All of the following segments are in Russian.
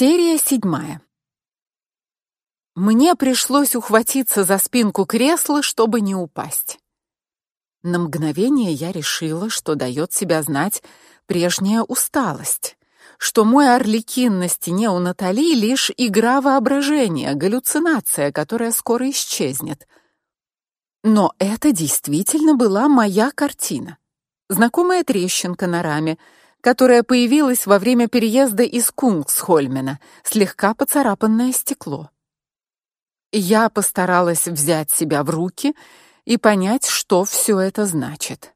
Серия седьмая. Мне пришлось ухватиться за спинку кресла, чтобы не упасть. На мгновение я решила, что дает себя знать прежняя усталость, что мой орликин на стене у Натали лишь игра воображения, галлюцинация, которая скоро исчезнет. Но это действительно была моя картина. Знакомая трещинка на раме — которая появилась во время переезда из Кунгсхольмена, слегка поцарапанное стекло. Я постаралась взять себя в руки и понять, что все это значит.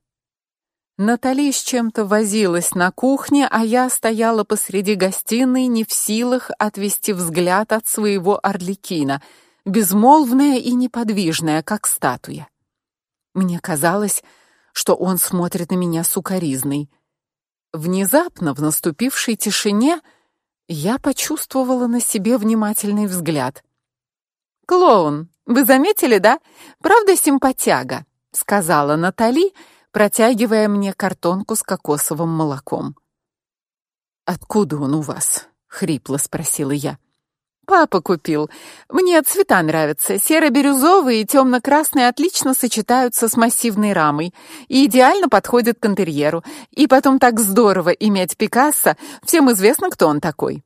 Натали с чем-то возилась на кухне, а я стояла посреди гостиной, не в силах отвести взгляд от своего орликина, безмолвная и неподвижная, как статуя. Мне казалось, что он смотрит на меня сукоризной — Внезапно в наступившей тишине я почувствовала на себе внимательный взгляд. Клоун, вы заметили, да? Правда симпатяга, сказала Натали, протягивая мне картонку с кокосовым молоком. Откуда он у вас? хрипло спросила я. Папа купил. Мне цвета нравятся. Серо-бирюзовые и темно-красные отлично сочетаются с массивной рамой и идеально подходят к интерьеру. И потом так здорово иметь Пикассо. Всем известно, кто он такой.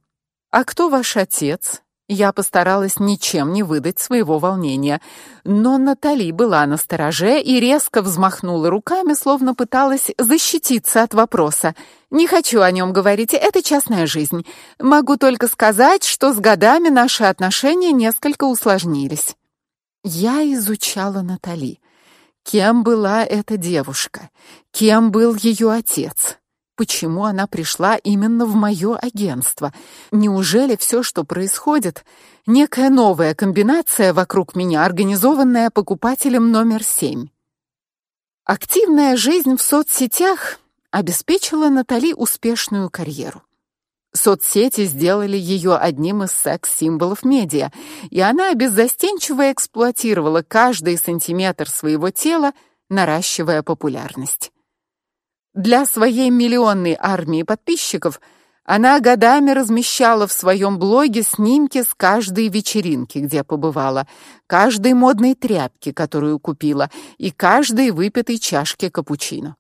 А кто ваш отец? Я постаралась ничем не выдать своего волнения, но Натали была на стороже и резко взмахнула руками, словно пыталась защититься от вопроса. Не хочу о нем говорить, это частная жизнь. Могу только сказать, что с годами наши отношения несколько усложнились. Я изучала Натали. Кем была эта девушка? Кем был ее отец? Почему она пришла именно в мое агентство? Неужели все, что происходит, некая новая комбинация вокруг меня, организованная покупателем номер семь? Активная жизнь в соцсетях обеспечила Натали успешную карьеру. Соцсети сделали ее одним из секс-символов медиа, и она беззастенчиво эксплуатировала каждый сантиметр своего тела, наращивая популярность. Для своей миллионной армии подписчиков она годами размещала в своем блоге снимки с каждой вечеринки, где побывала, каждой модной тряпки, которую купила, и каждой выпитой чашки капучино.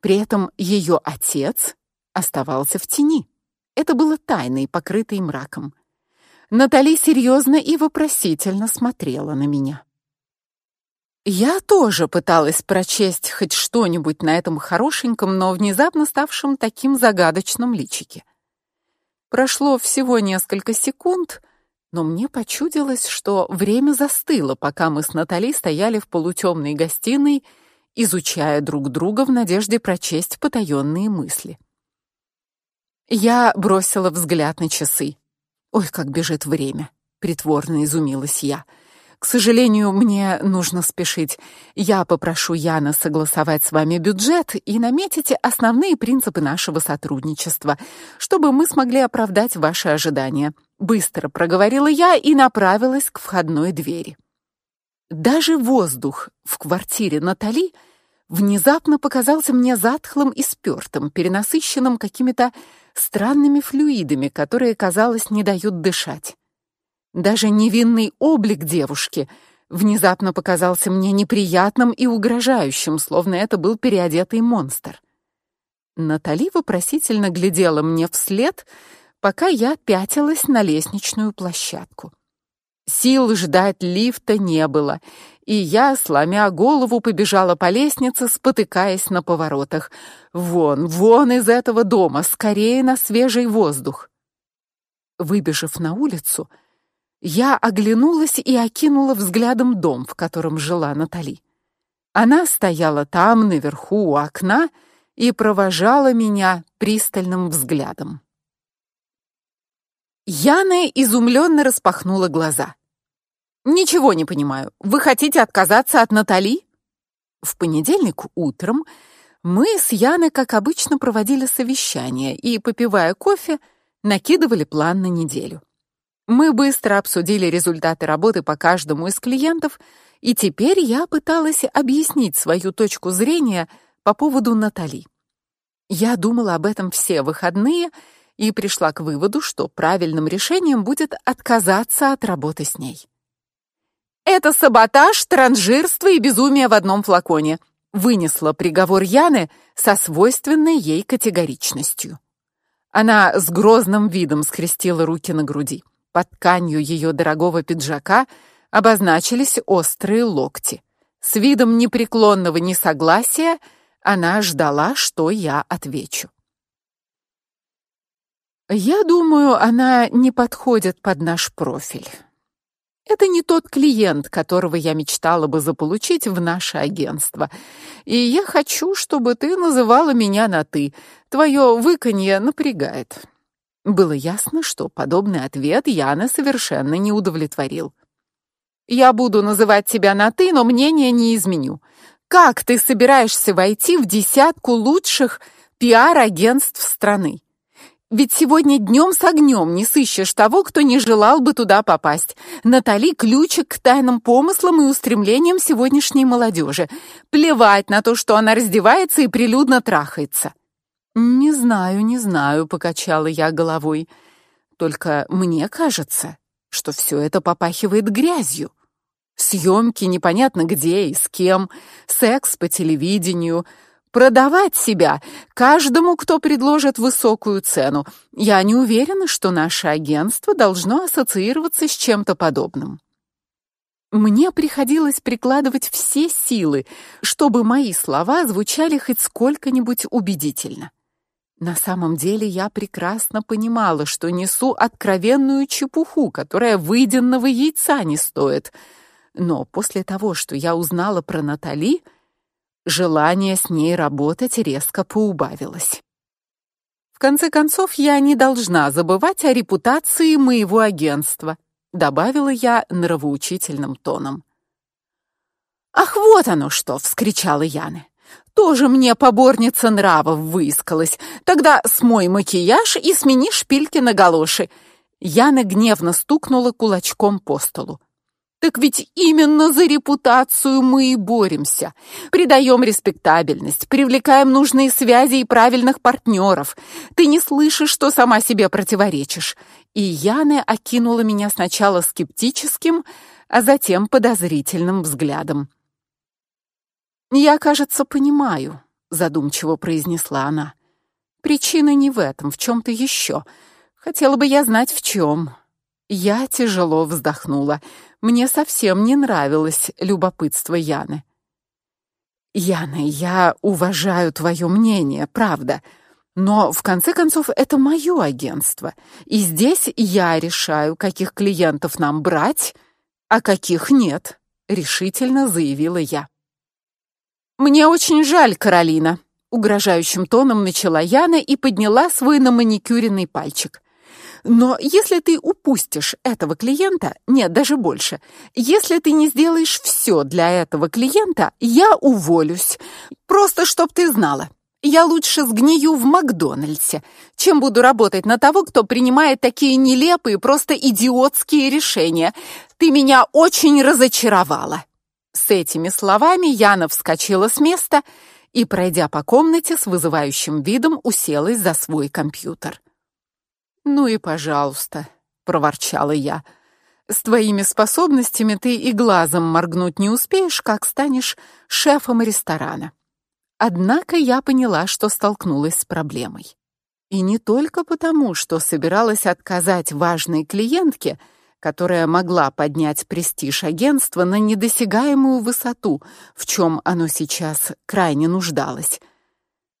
При этом ее отец оставался в тени. Это было тайной, покрытой мраком. Натали серьезно и вопросительно смотрела на меня. Я тоже пыталась прочесть хоть что-нибудь на этом хорошеньком, но внезапно ставшем таким загадочном личике. Прошло всего несколько секунд, но мне почудилось, что время застыло, пока мы с Натали стояли в полутемной гостиной, изучая друг друга в надежде прочесть потаенные мысли. Я бросила взгляд на часы. Ой, как бежит время, притворно изумилась я. К сожалению, мне нужно спешить. Я попрошу Яна согласовать с вами бюджет и наметить основные принципы нашего сотрудничества, чтобы мы смогли оправдать ваши ожидания. Быстро проговорила я и направилась к входной двери. Даже воздух в квартире Натали внезапно показался мне затхлым и спёртым, перенасыщенным какими-то странными флюидами, которые, казалось, не дают дышать. Даже невинный облик девушки внезапно показался мне неприятным и угрожающим, словно это был переодетый монстр. Натали вопросительно глядела мне вслед, пока я пятилась на лестничную площадку. Сил ждать лифта не было, и я, сломя голову, побежала по лестнице, спотыкаясь на поворотах. Вон, вон из этого дома, скорее на свежий воздух. Выбежав на улицу, я оглянулась и окинула взглядом дом, в котором жила Натали. Она стояла там, наверху у окна, и провожала меня пристальным взглядом. Яна изумленно распахнула глаза. Ничего не понимаю. Вы хотите отказаться от Натали? В понедельник утром мы с Яной, как обычно, проводили совещание и, попивая кофе, накидывали план на неделю. Мы быстро обсудили результаты работы по каждому из клиентов, и теперь я пыталась объяснить свою точку зрения по поводу Натали. Я думала об этом все выходные и пришла к выводу, что правильным решением будет отказаться от работы с ней. Это саботаж, транжирство и безумие в одном флаконе, вынесла приговор Яны со свойственной ей категоричностью. Она с грозным видом скрестила руки на груди. Под тканью ее дорогого пиджака обозначились острые локти. С видом непреклонного несогласия она ждала, что я отвечу. Я думаю, она не подходит под наш профиль. Это не тот клиент, которого я мечтала бы заполучить в наше агентство. И я хочу, чтобы ты называла меня на ты. Твое выканье напрягает. Было ясно, что подобный ответ Яна совершенно не удовлетворил. Я буду называть тебя на ты, но мнение не изменю. Как ты собираешься войти в десятку лучших пиар-агентств страны? Ведь сегодня днем с огнем не сыщешь того, кто не желал бы туда попасть. Натали ключик к тайным помыслам и устремлениям сегодняшней молодежи. Плевать на то, что она раздевается и прилюдно трахается. Не знаю, не знаю, покачала я головой. Только мне кажется, что все это попахивает грязью. Съемки непонятно где и с кем, секс по телевидению, продавать себя каждому, кто предложит высокую цену. Я не уверена, что наше агентство должно ассоциироваться с чем-то подобным. Мне приходилось прикладывать все силы, чтобы мои слова звучали хоть сколько-нибудь убедительно. На самом деле я прекрасно понимала, что несу откровенную чепуху, которая выеденного яйца не стоит. Но после того, что я узнала про Натали, Желание с ней работать резко поубавилось. В конце концов, я не должна забывать о репутации моего агентства, добавила я нравоучительным тоном. Ах, вот оно что, вскричала Яна. Тоже мне поборница нравов выискалась. Тогда смой макияж и смени шпильки на галоши. Яна гневно стукнула кулачком по столу. Так ведь именно за репутацию мы и боремся. Придаем респектабельность, привлекаем нужные связи и правильных партнеров. Ты не слышишь, что сама себе противоречишь. И Яна окинула меня сначала скептическим, а затем подозрительным взглядом. Я, кажется, понимаю, задумчиво произнесла она. Причина не в этом, в чем то еще. Хотела бы я знать в чем. Я тяжело вздохнула. Мне совсем не нравилось любопытство Яны. Яна, я уважаю твое мнение, правда, но в конце концов это мое агентство, и здесь я решаю, каких клиентов нам брать, а каких нет, решительно заявила я. Мне очень жаль, Каролина, угрожающим тоном начала Яна и подняла свой наманикюренный пальчик. Но если ты упустишь этого клиента, нет, даже больше. Если ты не сделаешь все для этого клиента, я уволюсь. Просто чтоб ты знала. Я лучше сгнию в Макдональдсе, чем буду работать на того, кто принимает такие нелепые, просто идиотские решения. Ты меня очень разочаровала. С этими словами Яна вскочила с места и, пройдя по комнате с вызывающим видом, уселась за свой компьютер. Ну и пожалуйста, проворчала я. С твоими способностями ты и глазом моргнуть не успеешь, как станешь шефом ресторана. Однако я поняла, что столкнулась с проблемой. И не только потому, что собиралась отказать важной клиентке, которая могла поднять престиж агентства на недосягаемую высоту, в чем оно сейчас крайне нуждалось.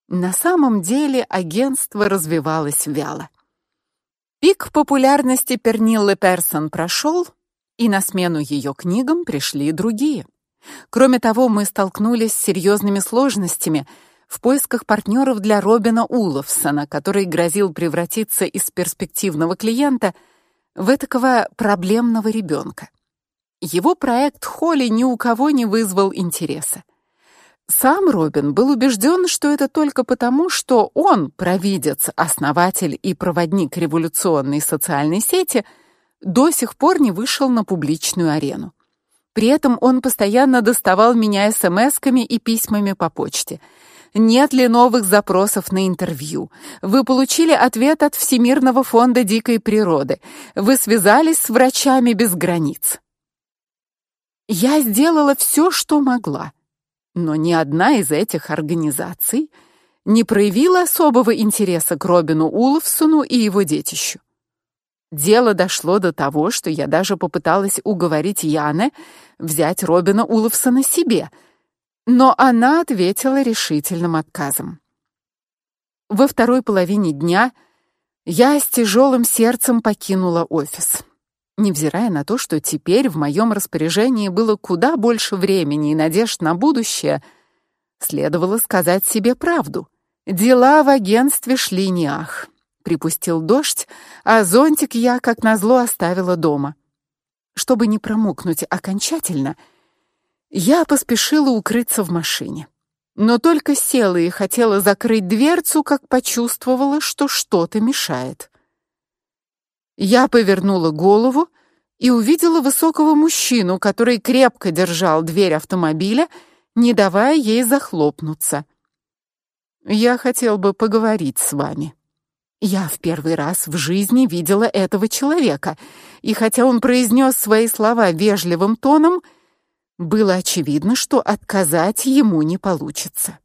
На самом деле агентство развивалось вяло. Пик популярности Перниллы Персон прошел, и на смену ее книгам пришли другие. Кроме того, мы столкнулись с серьезными сложностями в поисках партнеров для Робина Уловсона, который грозил превратиться из перспективного клиента в этакого проблемного ребенка. Его проект Холли ни у кого не вызвал интереса. Сам Робин был убежден, что это только потому, что он, провидец, основатель и проводник революционной социальной сети, до сих пор не вышел на публичную арену. При этом он постоянно доставал меня смсками и письмами по почте. Нет ли новых запросов на интервью? Вы получили ответ от Всемирного фонда дикой природы. Вы связались с врачами без границ. Я сделала все, что могла. Но ни одна из этих организаций не проявила особого интереса к Робину Уловсону и его детищу. Дело дошло до того, что я даже попыталась уговорить Яне взять Робина Уловсона себе, но она ответила решительным отказом. Во второй половине дня я с тяжелым сердцем покинула офис. Невзирая на то, что теперь в моем распоряжении было куда больше времени и надежд на будущее, следовало сказать себе правду. Дела в агентстве шли не ах. Припустил дождь, а зонтик я, как назло, оставила дома. Чтобы не промокнуть окончательно, я поспешила укрыться в машине. Но только села и хотела закрыть дверцу, как почувствовала, что что-то мешает. Я повернула голову и увидела высокого мужчину, который крепко держал дверь автомобиля, не давая ей захлопнуться. Я хотел бы поговорить с вами. Я в первый раз в жизни видела этого человека, и хотя он произнес свои слова вежливым тоном, было очевидно, что отказать ему не получится.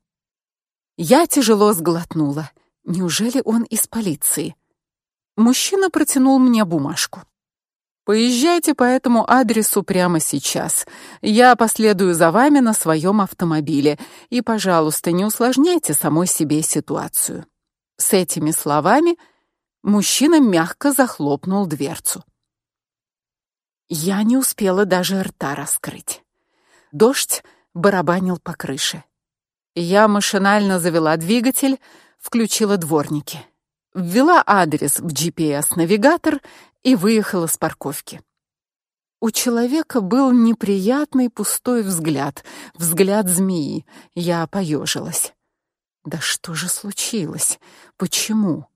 Я тяжело сглотнула. Неужели он из полиции? Мужчина протянул мне бумажку. Поезжайте по этому адресу прямо сейчас. Я последую за вами на своем автомобиле, и, пожалуйста, не усложняйте самой себе ситуацию. С этими словами мужчина мягко захлопнул дверцу. Я не успела даже рта раскрыть. Дождь барабанил по крыше. Я машинально завела двигатель, включила дворники. Ввела адрес в GPS-навигатор и выехала с парковки. У человека был неприятный пустой взгляд, взгляд змеи. Я поежилась. Да что же случилось? Почему?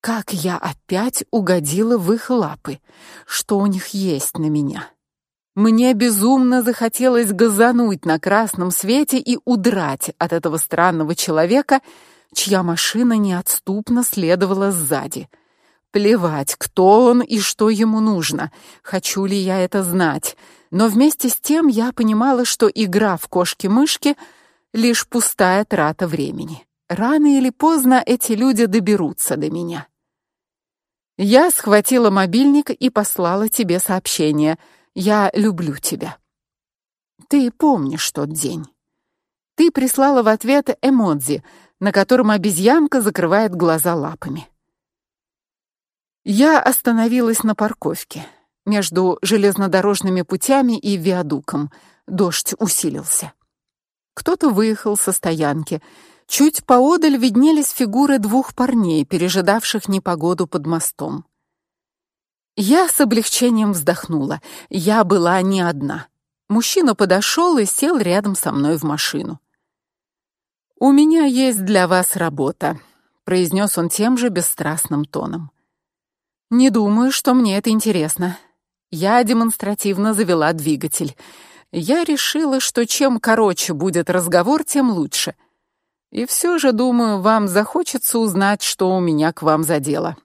Как я опять угодила в их лапы? Что у них есть на меня? Мне безумно захотелось газануть на красном свете и удрать от этого странного человека, чья машина неотступно следовала сзади. Плевать, кто он и что ему нужно. Хочу ли я это знать? Но вместе с тем я понимала, что игра в кошки-мышки — лишь пустая трата времени. Рано или поздно эти люди доберутся до меня. Я схватила мобильник и послала тебе сообщение. Я люблю тебя. Ты помнишь тот день. Ты прислала в ответ эмодзи, на котором обезьянка закрывает глаза лапами. Я остановилась на парковке между железнодорожными путями и виадуком. Дождь усилился. Кто-то выехал со стоянки. Чуть поодаль виднелись фигуры двух парней, пережидавших непогоду под мостом. Я с облегчением вздохнула. Я была не одна. Мужчина подошел и сел рядом со мной в машину. У меня есть для вас работа, произнес он тем же бесстрастным тоном. Не думаю, что мне это интересно. Я демонстративно завела двигатель я решила, что чем короче будет разговор, тем лучше. И все же, думаю, вам захочется узнать, что у меня к вам за дело.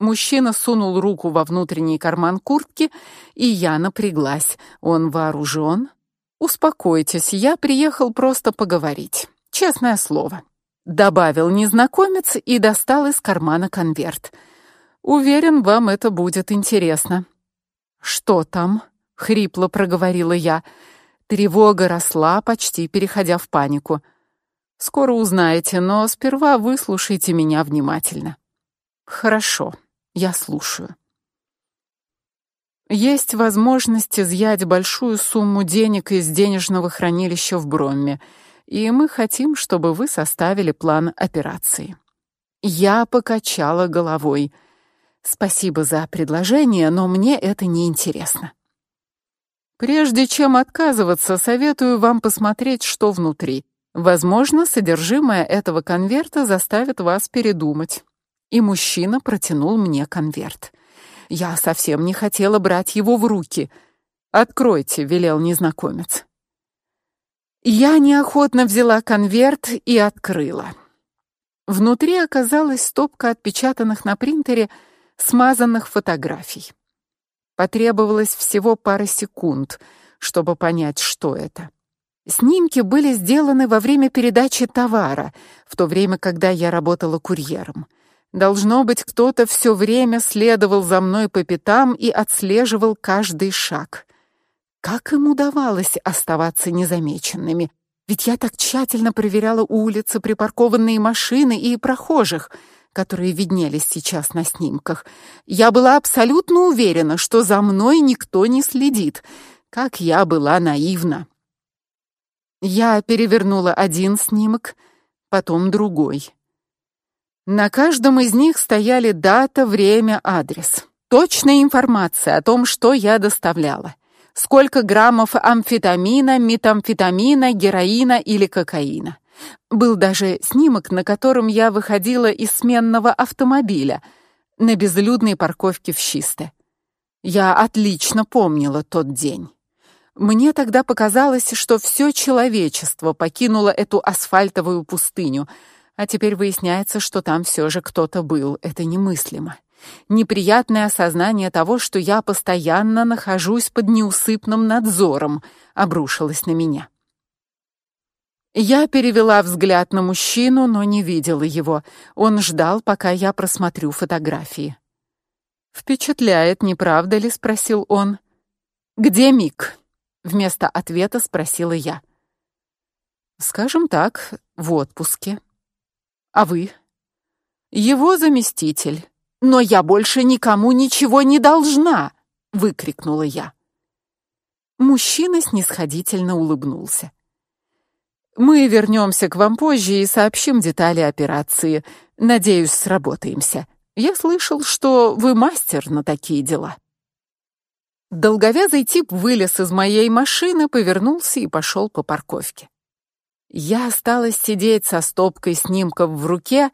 Мужчина сунул руку во внутренний карман куртки, и я напряглась. Он вооружен? Успокойтесь, я приехал просто поговорить. Честное слово. Добавил незнакомец и достал из кармана конверт. Уверен, вам это будет интересно. Что там? хрипло проговорила я. Тревога росла, почти переходя в панику. Скоро узнаете, но сперва выслушайте меня внимательно. Хорошо, я слушаю. Есть возможность изъять большую сумму денег из денежного хранилища в Бромме, и мы хотим, чтобы вы составили план операции. Я покачала головой. Спасибо за предложение, но мне это не интересно. Прежде чем отказываться, советую вам посмотреть, что внутри. Возможно, содержимое этого конверта заставит вас передумать. И мужчина протянул мне конверт. Я совсем не хотела брать его в руки. Откройте, велел незнакомец. Я неохотно взяла конверт и открыла. Внутри оказалась стопка отпечатанных на принтере смазанных фотографий. Потребовалось всего пара секунд, чтобы понять, что это. Снимки были сделаны во время передачи товара, в то время, когда я работала курьером. Должно быть, кто-то все время следовал за мной по пятам и отслеживал каждый шаг. Как им удавалось оставаться незамеченными? Ведь я так тщательно проверяла улицы, припаркованные машины и прохожих, которые виднелись сейчас на снимках. Я была абсолютно уверена, что за мной никто не следит. Как я была наивна. Я перевернула один снимок, потом другой. На каждом из них стояли дата, время, адрес. Точная информация о том, что я доставляла сколько граммов амфетамина, метамфетамина, героина или кокаина. Был даже снимок, на котором я выходила из сменного автомобиля на безлюдной парковке в Чисте. Я отлично помнила тот день. Мне тогда показалось, что все человечество покинуло эту асфальтовую пустыню, а теперь выясняется, что там все же кто-то был. Это немыслимо. Неприятное осознание того, что я постоянно нахожусь под неусыпным надзором, обрушилось на меня. Я перевела взгляд на мужчину, но не видела его. Он ждал, пока я просмотрю фотографии. Впечатляет, не правда ли, спросил он. Где Мик? вместо ответа спросила я. Скажем так, в отпуске. А вы? Его заместитель. Но я больше никому ничего не должна, выкрикнула я. Мужчина снисходительно улыбнулся. Мы вернемся к вам позже и сообщим детали операции. Надеюсь, сработаемся. Я слышал, что вы мастер на такие дела. Долговязый тип вылез из моей машины, повернулся и пошел по парковке. Я осталась сидеть со стопкой снимков в руке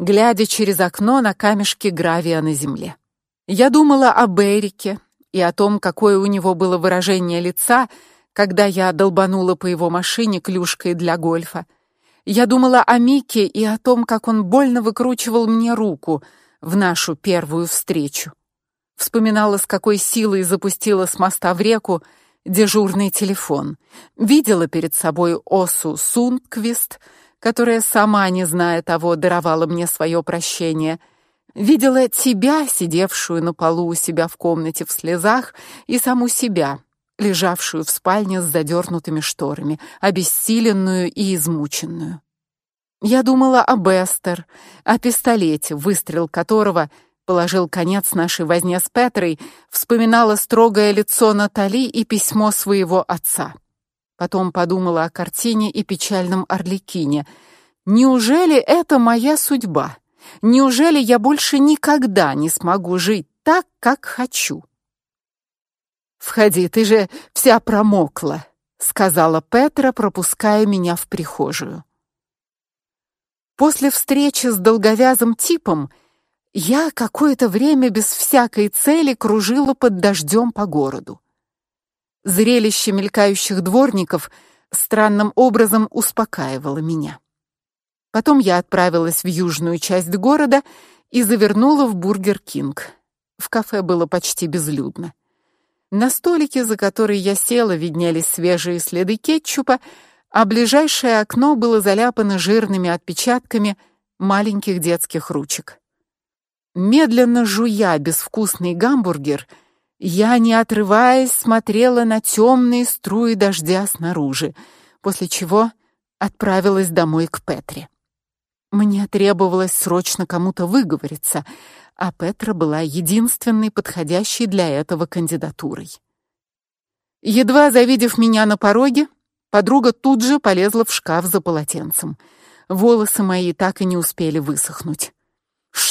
глядя через окно на камешки гравия на земле. Я думала об Эрике и о том, какое у него было выражение лица, когда я долбанула по его машине клюшкой для гольфа. Я думала о Мике и о том, как он больно выкручивал мне руку в нашу первую встречу. Вспоминала, с какой силой запустила с моста в реку дежурный телефон. Видела перед собой Осу Сундквист, которая сама, не зная того, даровала мне свое прощение. Видела тебя, сидевшую на полу у себя в комнате в слезах, и саму себя, лежавшую в спальне с задернутыми шторами, обессиленную и измученную. Я думала об Эстер, о пистолете, выстрел которого положил конец нашей возне с Петрой, вспоминала строгое лицо Натали и письмо своего отца. Потом подумала о картине и печальном Орликине. Неужели это моя судьба? Неужели я больше никогда не смогу жить так, как хочу? Входи, ты же вся промокла, сказала Петра, пропуская меня в прихожую. После встречи с долговязым типом я какое-то время без всякой цели кружила под дождем по городу. Зрелище мелькающих дворников странным образом успокаивало меня. Потом я отправилась в южную часть города и завернула в Бургер Кинг. В кафе было почти безлюдно. На столике, за который я села, виднелись свежие следы кетчупа, а ближайшее окно было заляпано жирными отпечатками маленьких детских ручек. Медленно жуя безвкусный гамбургер, я, не отрываясь, смотрела на темные струи дождя снаружи, после чего отправилась домой к Петре. Мне требовалось срочно кому-то выговориться, а Петра была единственной подходящей для этого кандидатурой. Едва завидев меня на пороге, подруга тут же полезла в шкаф за полотенцем. Волосы мои так и не успели высохнуть.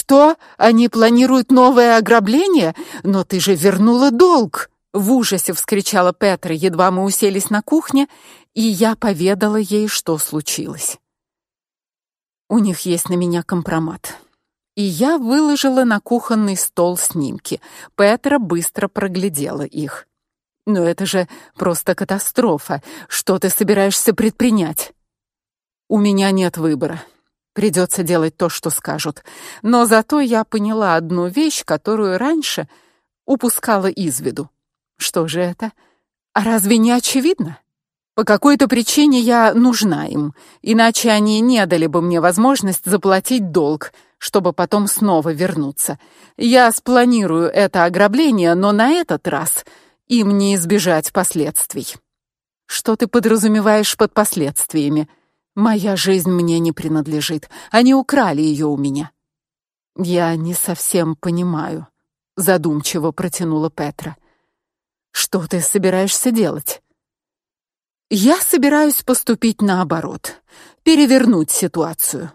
Что? Они планируют новое ограбление? Но ты же вернула долг, в ужасе вскричала Петра, едва мы уселись на кухне, и я поведала ей, что случилось. У них есть на меня компромат. И я выложила на кухонный стол снимки. Петра быстро проглядела их. Но это же просто катастрофа. Что ты собираешься предпринять? У меня нет выбора. Придется делать то, что скажут. Но зато я поняла одну вещь, которую раньше упускала из виду. Что же это? А разве не очевидно? По какой-то причине я нужна им, иначе они не дали бы мне возможность заплатить долг, чтобы потом снова вернуться. Я спланирую это ограбление, но на этот раз им не избежать последствий. Что ты подразумеваешь под последствиями? Моя жизнь мне не принадлежит. Они украли ее у меня. Я не совсем понимаю, задумчиво протянула Петра. Что ты собираешься делать? Я собираюсь поступить наоборот, перевернуть ситуацию.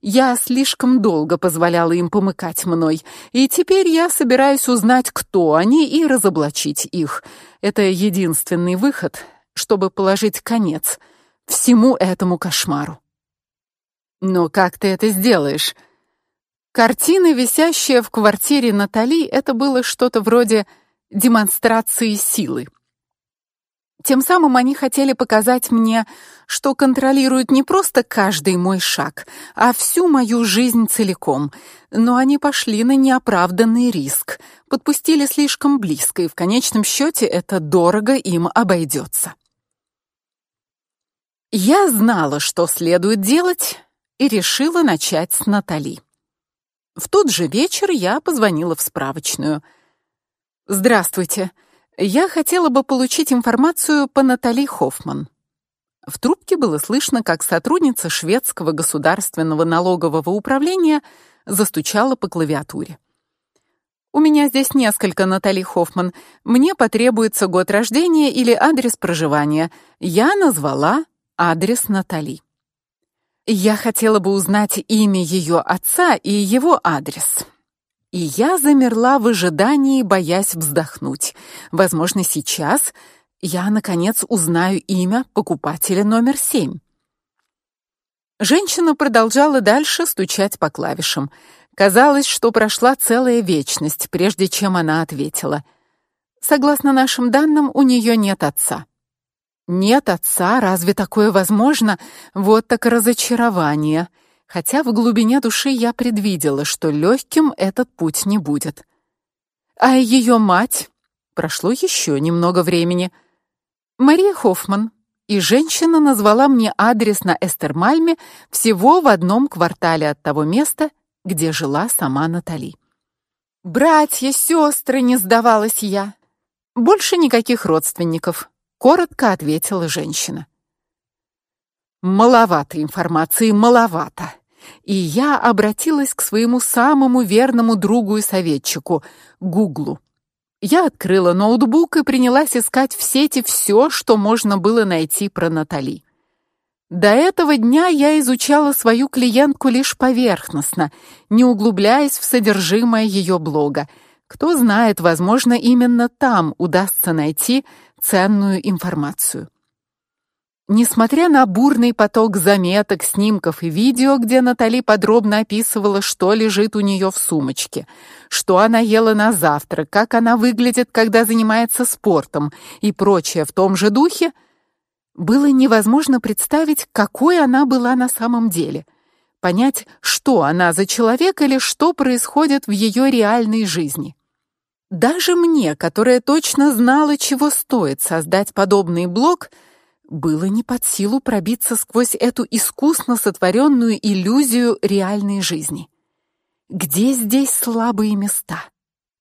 Я слишком долго позволяла им помыкать мной, и теперь я собираюсь узнать, кто они, и разоблачить их. Это единственный выход, чтобы положить конец всему этому кошмару. Но как ты это сделаешь? Картина, висящая в квартире Натали, это было что-то вроде демонстрации силы. Тем самым они хотели показать мне, что контролируют не просто каждый мой шаг, а всю мою жизнь целиком. Но они пошли на неоправданный риск, подпустили слишком близко, и в конечном счете это дорого им обойдется. Я знала, что следует делать, и решила начать с Натали. В тот же вечер я позвонила в справочную. Здравствуйте. Я хотела бы получить информацию по Натали Хоффман. В трубке было слышно, как сотрудница шведского государственного налогового управления застучала по клавиатуре. У меня здесь несколько Натали Хоффман. Мне потребуется год рождения или адрес проживания. Я назвала адрес Натали. Я хотела бы узнать имя ее отца и его адрес. И я замерла в ожидании, боясь вздохнуть. Возможно, сейчас я наконец узнаю имя покупателя номер семь. Женщина продолжала дальше стучать по клавишам. Казалось, что прошла целая вечность, прежде чем она ответила. Согласно нашим данным, у нее нет отца. Нет отца, разве такое возможно? Вот так разочарование хотя в глубине души я предвидела, что легким этот путь не будет. А ее мать? Прошло еще немного времени. Мария Хоффман. И женщина назвала мне адрес на Эстермальме всего в одном квартале от того места, где жила сама Натали. Братья, сестры, не сдавалась я. Больше никаких родственников, коротко ответила женщина. Маловато информации, маловато. И я обратилась к своему самому верному другу и советчику Гуглу. Я открыла ноутбук и принялась искать в сети все, что можно было найти про Натали. До этого дня я изучала свою клиентку лишь поверхностно, не углубляясь в содержимое ее блога. Кто знает, возможно, именно там удастся найти ценную информацию. Несмотря на бурный поток заметок, снимков и видео, где Натали подробно описывала, что лежит у нее в сумочке, что она ела на завтрак, как она выглядит, когда занимается спортом и прочее в том же духе, было невозможно представить, какой она была на самом деле, понять, что она за человек или что происходит в ее реальной жизни. Даже мне, которая точно знала, чего стоит создать подобный блог, было не под силу пробиться сквозь эту искусно сотворенную иллюзию реальной жизни. Где здесь слабые места?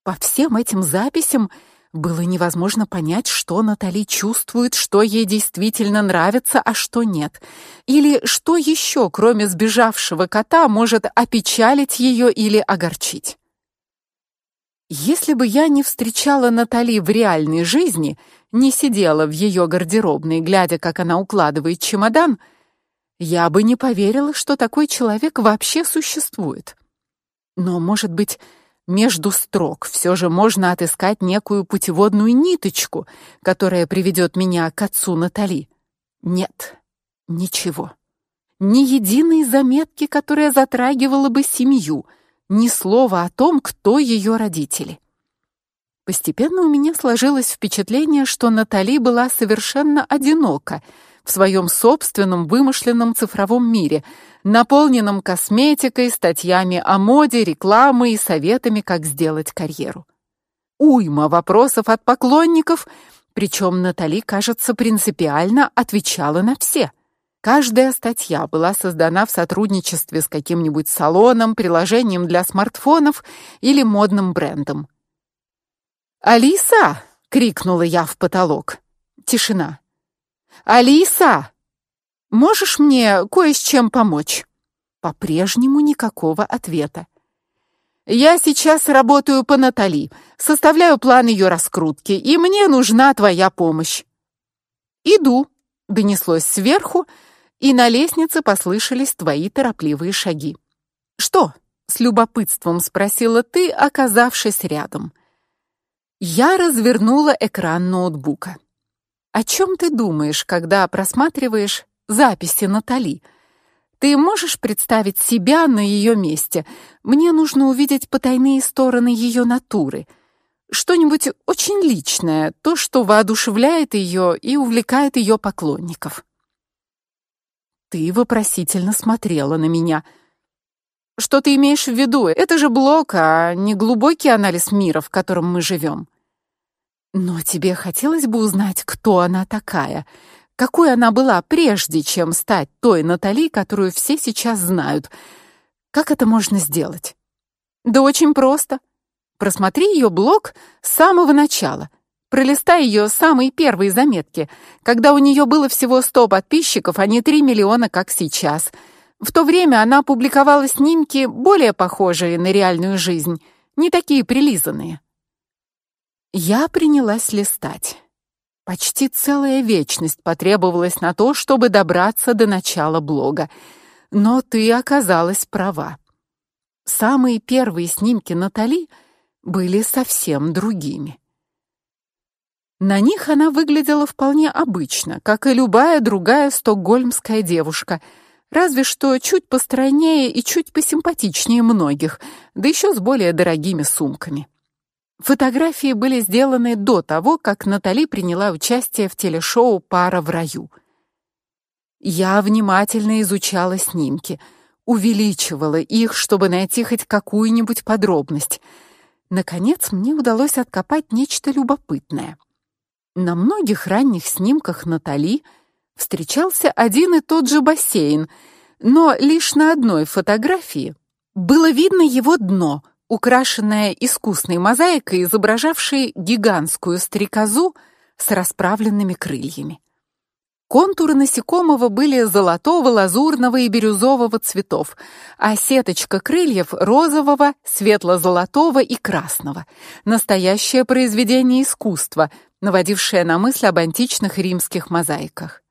По всем этим записям было невозможно понять, что Натали чувствует, что ей действительно нравится, а что нет. Или что еще, кроме сбежавшего кота, может опечалить ее или огорчить. Если бы я не встречала Натали в реальной жизни, не сидела в ее гардеробной, глядя, как она укладывает чемодан, я бы не поверила, что такой человек вообще существует. Но, может быть, между строк все же можно отыскать некую путеводную ниточку, которая приведет меня к отцу Натали. Нет, ничего. Ни единой заметки, которая затрагивала бы семью — ни слова о том, кто ее родители. Постепенно у меня сложилось впечатление, что Натали была совершенно одинока в своем собственном вымышленном цифровом мире, наполненном косметикой, статьями о моде, рекламой и советами, как сделать карьеру. Уйма вопросов от поклонников, причем Натали, кажется, принципиально отвечала на все. Каждая статья была создана в сотрудничестве с каким-нибудь салоном, приложением для смартфонов или модным брендом. "Алиса!" крикнула я в потолок. Тишина. "Алиса! Можешь мне кое с чем помочь?" По-прежнему никакого ответа. "Я сейчас работаю по Натали, составляю план ее раскрутки, и мне нужна твоя помощь". "Иду", донеслось сверху, и на лестнице послышались твои торопливые шаги. "Что?" с любопытством спросила ты, оказавшись рядом. Я развернула экран ноутбука. О чем ты думаешь, когда просматриваешь записи Натали? Ты можешь представить себя на ее месте? Мне нужно увидеть потайные стороны ее натуры. Что-нибудь очень личное, то, что воодушевляет ее и увлекает ее поклонников. Ты вопросительно смотрела на меня. Что ты имеешь в виду? Это же блог, а не глубокий анализ мира, в котором мы живем. Но тебе хотелось бы узнать, кто она такая, какой она была прежде, чем стать той Натали, которую все сейчас знают. Как это можно сделать? Да очень просто. Просмотри ее блог с самого начала. Пролистай ее самые первые заметки, когда у нее было всего 100 подписчиков, а не 3 миллиона, как сейчас. В то время она публиковала снимки более похожие на реальную жизнь, не такие прилизанные. Я принялась листать. Почти целая вечность потребовалась на то, чтобы добраться до начала блога. Но ты оказалась права. Самые первые снимки Натали были совсем другими. На них она выглядела вполне обычно, как и любая другая стокгольмская девушка, разве что чуть постройнее и чуть посимпатичнее многих, да еще с более дорогими сумками. Фотографии были сделаны до того, как Натали приняла участие в телешоу Пара в раю. Я внимательно изучала снимки, увеличивала их, чтобы найти хоть какую-нибудь подробность. Наконец, мне удалось откопать нечто любопытное. На многих ранних снимках Натали встречался один и тот же бассейн, но лишь на одной фотографии было видно его дно, украшенная искусной мозаикой, изображавшей гигантскую стрекозу с расправленными крыльями. Контуры насекомого были золотого, лазурного и бирюзового цветов, а сеточка крыльев розового, светло-золотого и красного. Настоящее произведение искусства, наводившее на мысль об античных римских мозаиках.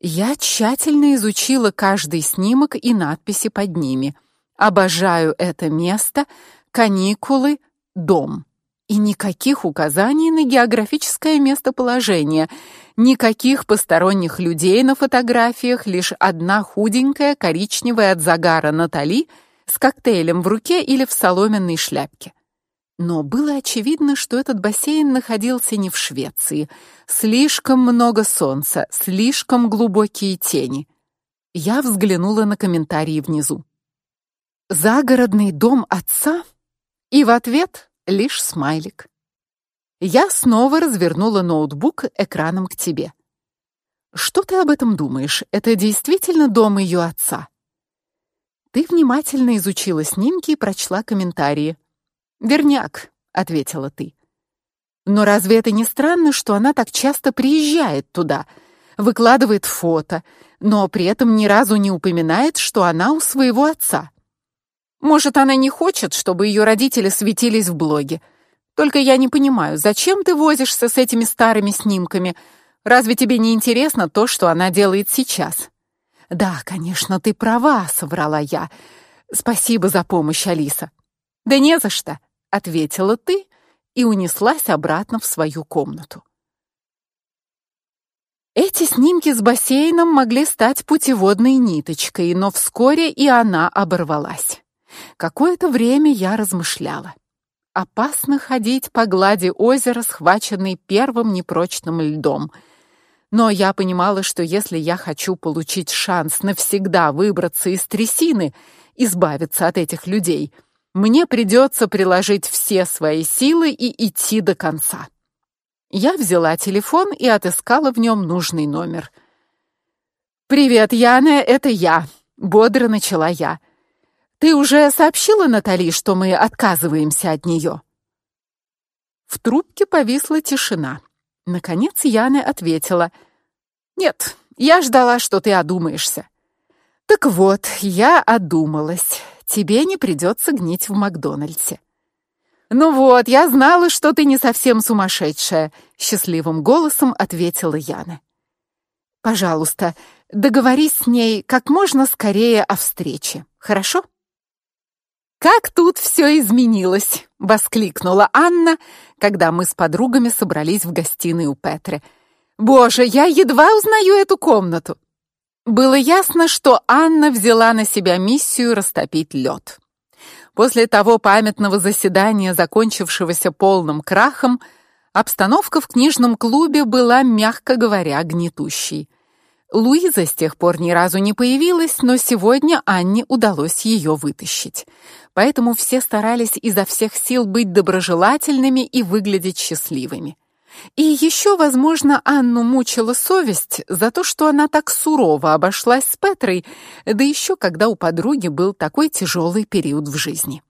Я тщательно изучила каждый снимок и надписи под ними. Обожаю это место, каникулы, дом. И никаких указаний на географическое местоположение, никаких посторонних людей на фотографиях, лишь одна худенькая коричневая от загара Натали с коктейлем в руке или в соломенной шляпке. Но было очевидно, что этот бассейн находился не в Швеции. Слишком много солнца, слишком глубокие тени. Я взглянула на комментарии внизу. Загородный дом отца? И в ответ лишь смайлик. Я снова развернула ноутбук экраном к тебе. Что ты об этом думаешь? Это действительно дом ее отца? Ты внимательно изучила снимки и прочла комментарии. Верняк, ответила ты. Но разве это не странно, что она так часто приезжает туда, выкладывает фото, но при этом ни разу не упоминает, что она у своего отца? Может, она не хочет, чтобы ее родители светились в блоге. Только я не понимаю, зачем ты возишься с этими старыми снимками? Разве тебе не интересно то, что она делает сейчас? Да, конечно, ты права, соврала я. Спасибо за помощь, Алиса. Да не за что, ответила ты и унеслась обратно в свою комнату. Эти снимки с бассейном могли стать путеводной ниточкой, но вскоре и она оборвалась. Какое-то время я размышляла. Опасно ходить по глади озера, схваченной первым непрочным льдом. Но я понимала, что если я хочу получить шанс навсегда выбраться из трясины, избавиться от этих людей, мне придется приложить все свои силы и идти до конца. Я взяла телефон и отыскала в нем нужный номер. Привет, Яна, это я, бодро начала я. Ты уже сообщила Натали, что мы отказываемся от нее?» В трубке повисла тишина. Наконец Яна ответила: "Нет, я ждала, что ты одумаешься". Так вот, я одумалась. Тебе не придется гнить в Макдональдсе. Ну вот, я знала, что ты не совсем сумасшедшая, счастливым голосом ответила Яна. Пожалуйста, договорись с ней как можно скорее о встрече. Хорошо? Как тут все изменилось, воскликнула Анна, когда мы с подругами собрались в гостиной у Петры. Боже, я едва узнаю эту комнату. Было ясно, что Анна взяла на себя миссию растопить лед. После того памятного заседания, закончившегося полным крахом, обстановка в книжном клубе была, мягко говоря, гнетущей. Луиза с тех пор ни разу не появилась, но сегодня Анне удалось ее вытащить. Поэтому все старались изо всех сил быть доброжелательными и выглядеть счастливыми. И еще, возможно, Анну мучила совесть за то, что она так сурово обошлась с Петрой, да еще когда у подруги был такой тяжелый период в жизни.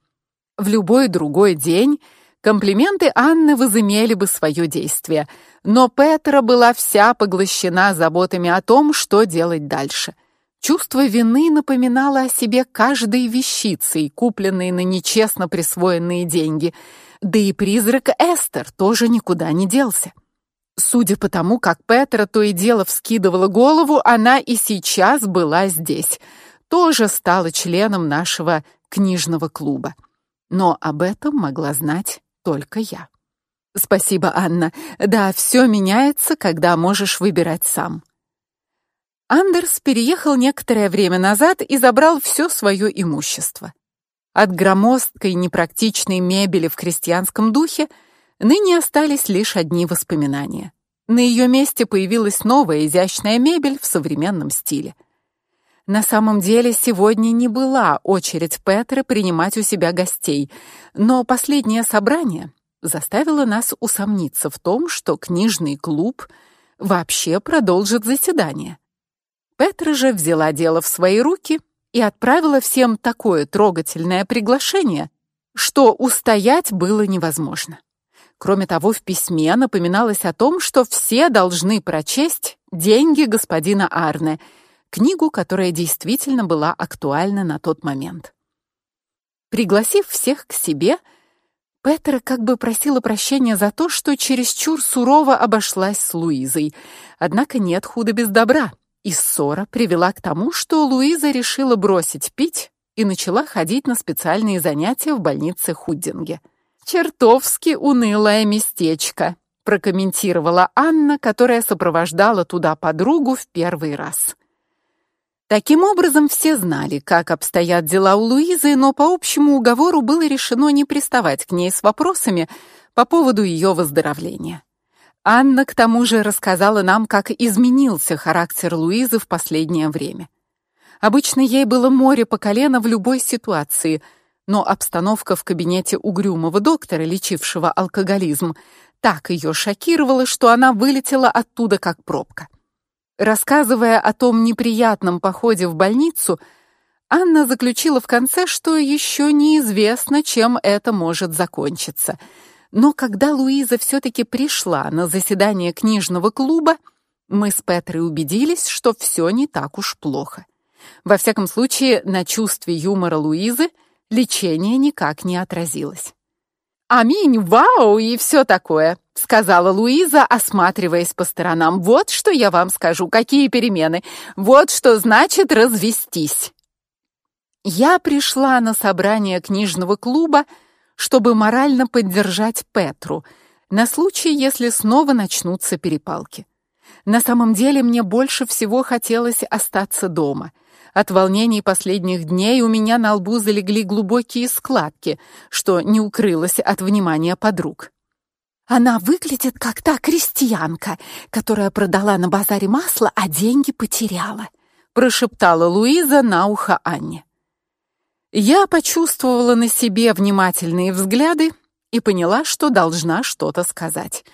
В любой другой день комплименты Анны возымели бы свое действие, но Петра была вся поглощена заботами о том, что делать дальше. Чувство вины напоминало о себе каждой вещицей, купленной на нечестно присвоенные деньги – да и призрак Эстер тоже никуда не делся. Судя по тому, как Петра то и дело вскидывала голову, она и сейчас была здесь. Тоже стала членом нашего книжного клуба. Но об этом могла знать только я. Спасибо, Анна. Да, все меняется, когда можешь выбирать сам. Андерс переехал некоторое время назад и забрал все свое имущество. От громоздкой непрактичной мебели в крестьянском духе ныне остались лишь одни воспоминания. На ее месте появилась новая изящная мебель в современном стиле. На самом деле сегодня не была очередь Петры принимать у себя гостей, но последнее собрание заставило нас усомниться в том, что книжный клуб вообще продолжит заседание. Петра же взяла дело в свои руки и отправила всем такое трогательное приглашение, что устоять было невозможно. Кроме того, в письме напоминалось о том, что все должны прочесть Деньги господина Арне, книгу, которая действительно была актуальна на тот момент. Пригласив всех к себе, Петра как бы просила прощения за то, что чересчур сурово обошлась с Луизой. Однако нет худа без добра. И ссора привела к тому, что Луиза решила бросить пить и начала ходить на специальные занятия в больнице Худдинге. Чертовски унылое местечко, прокомментировала Анна, которая сопровождала туда подругу в первый раз. Таким образом, все знали, как обстоят дела у Луизы, но по общему уговору было решено не приставать к ней с вопросами по поводу ее выздоровления. Анна к тому же рассказала нам, как изменился характер Луизы в последнее время. Обычно ей было море по колено в любой ситуации, но обстановка в кабинете угрюмого доктора, лечившего алкоголизм, так ее шокировала, что она вылетела оттуда как пробка. Рассказывая о том неприятном походе в больницу, Анна заключила в конце, что еще неизвестно, чем это может закончиться — но когда Луиза все таки пришла на заседание книжного клуба, мы с Петрой убедились, что все не так уж плохо. Во всяком случае, на чувстве юмора Луизы лечение никак не отразилось. Аминь, вау и все такое, сказала Луиза, осматриваясь по сторонам. Вот что я вам скажу, какие перемены. Вот что значит развестись. Я пришла на собрание книжного клуба чтобы морально поддержать Петру на случай, если снова начнутся перепалки. На самом деле мне больше всего хотелось остаться дома. От волнений последних дней у меня на лбу залегли глубокие складки, что не укрылось от внимания подруг. Она выглядит как та крестьянка, которая продала на базаре масло, а деньги потеряла, прошептала Луиза на ухо Анне. Я почувствовала на себе внимательные взгляды и поняла, что должна что-то сказать.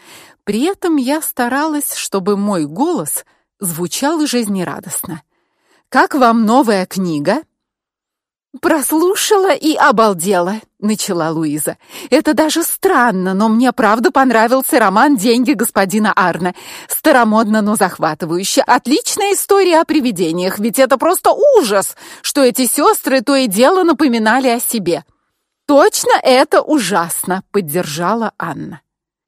При этом я старалась, чтобы мой голос звучал жизнерадостно. Как вам новая книга? Прослушала и обалдела, начала Луиза. Это даже странно, но мне правда понравился роман Деньги господина Арна. Старомодно, но захватывающе. Отличная история о привидениях, ведь это просто ужас, что эти сестры то и дело напоминали о себе. Точно это ужасно, поддержала Анна.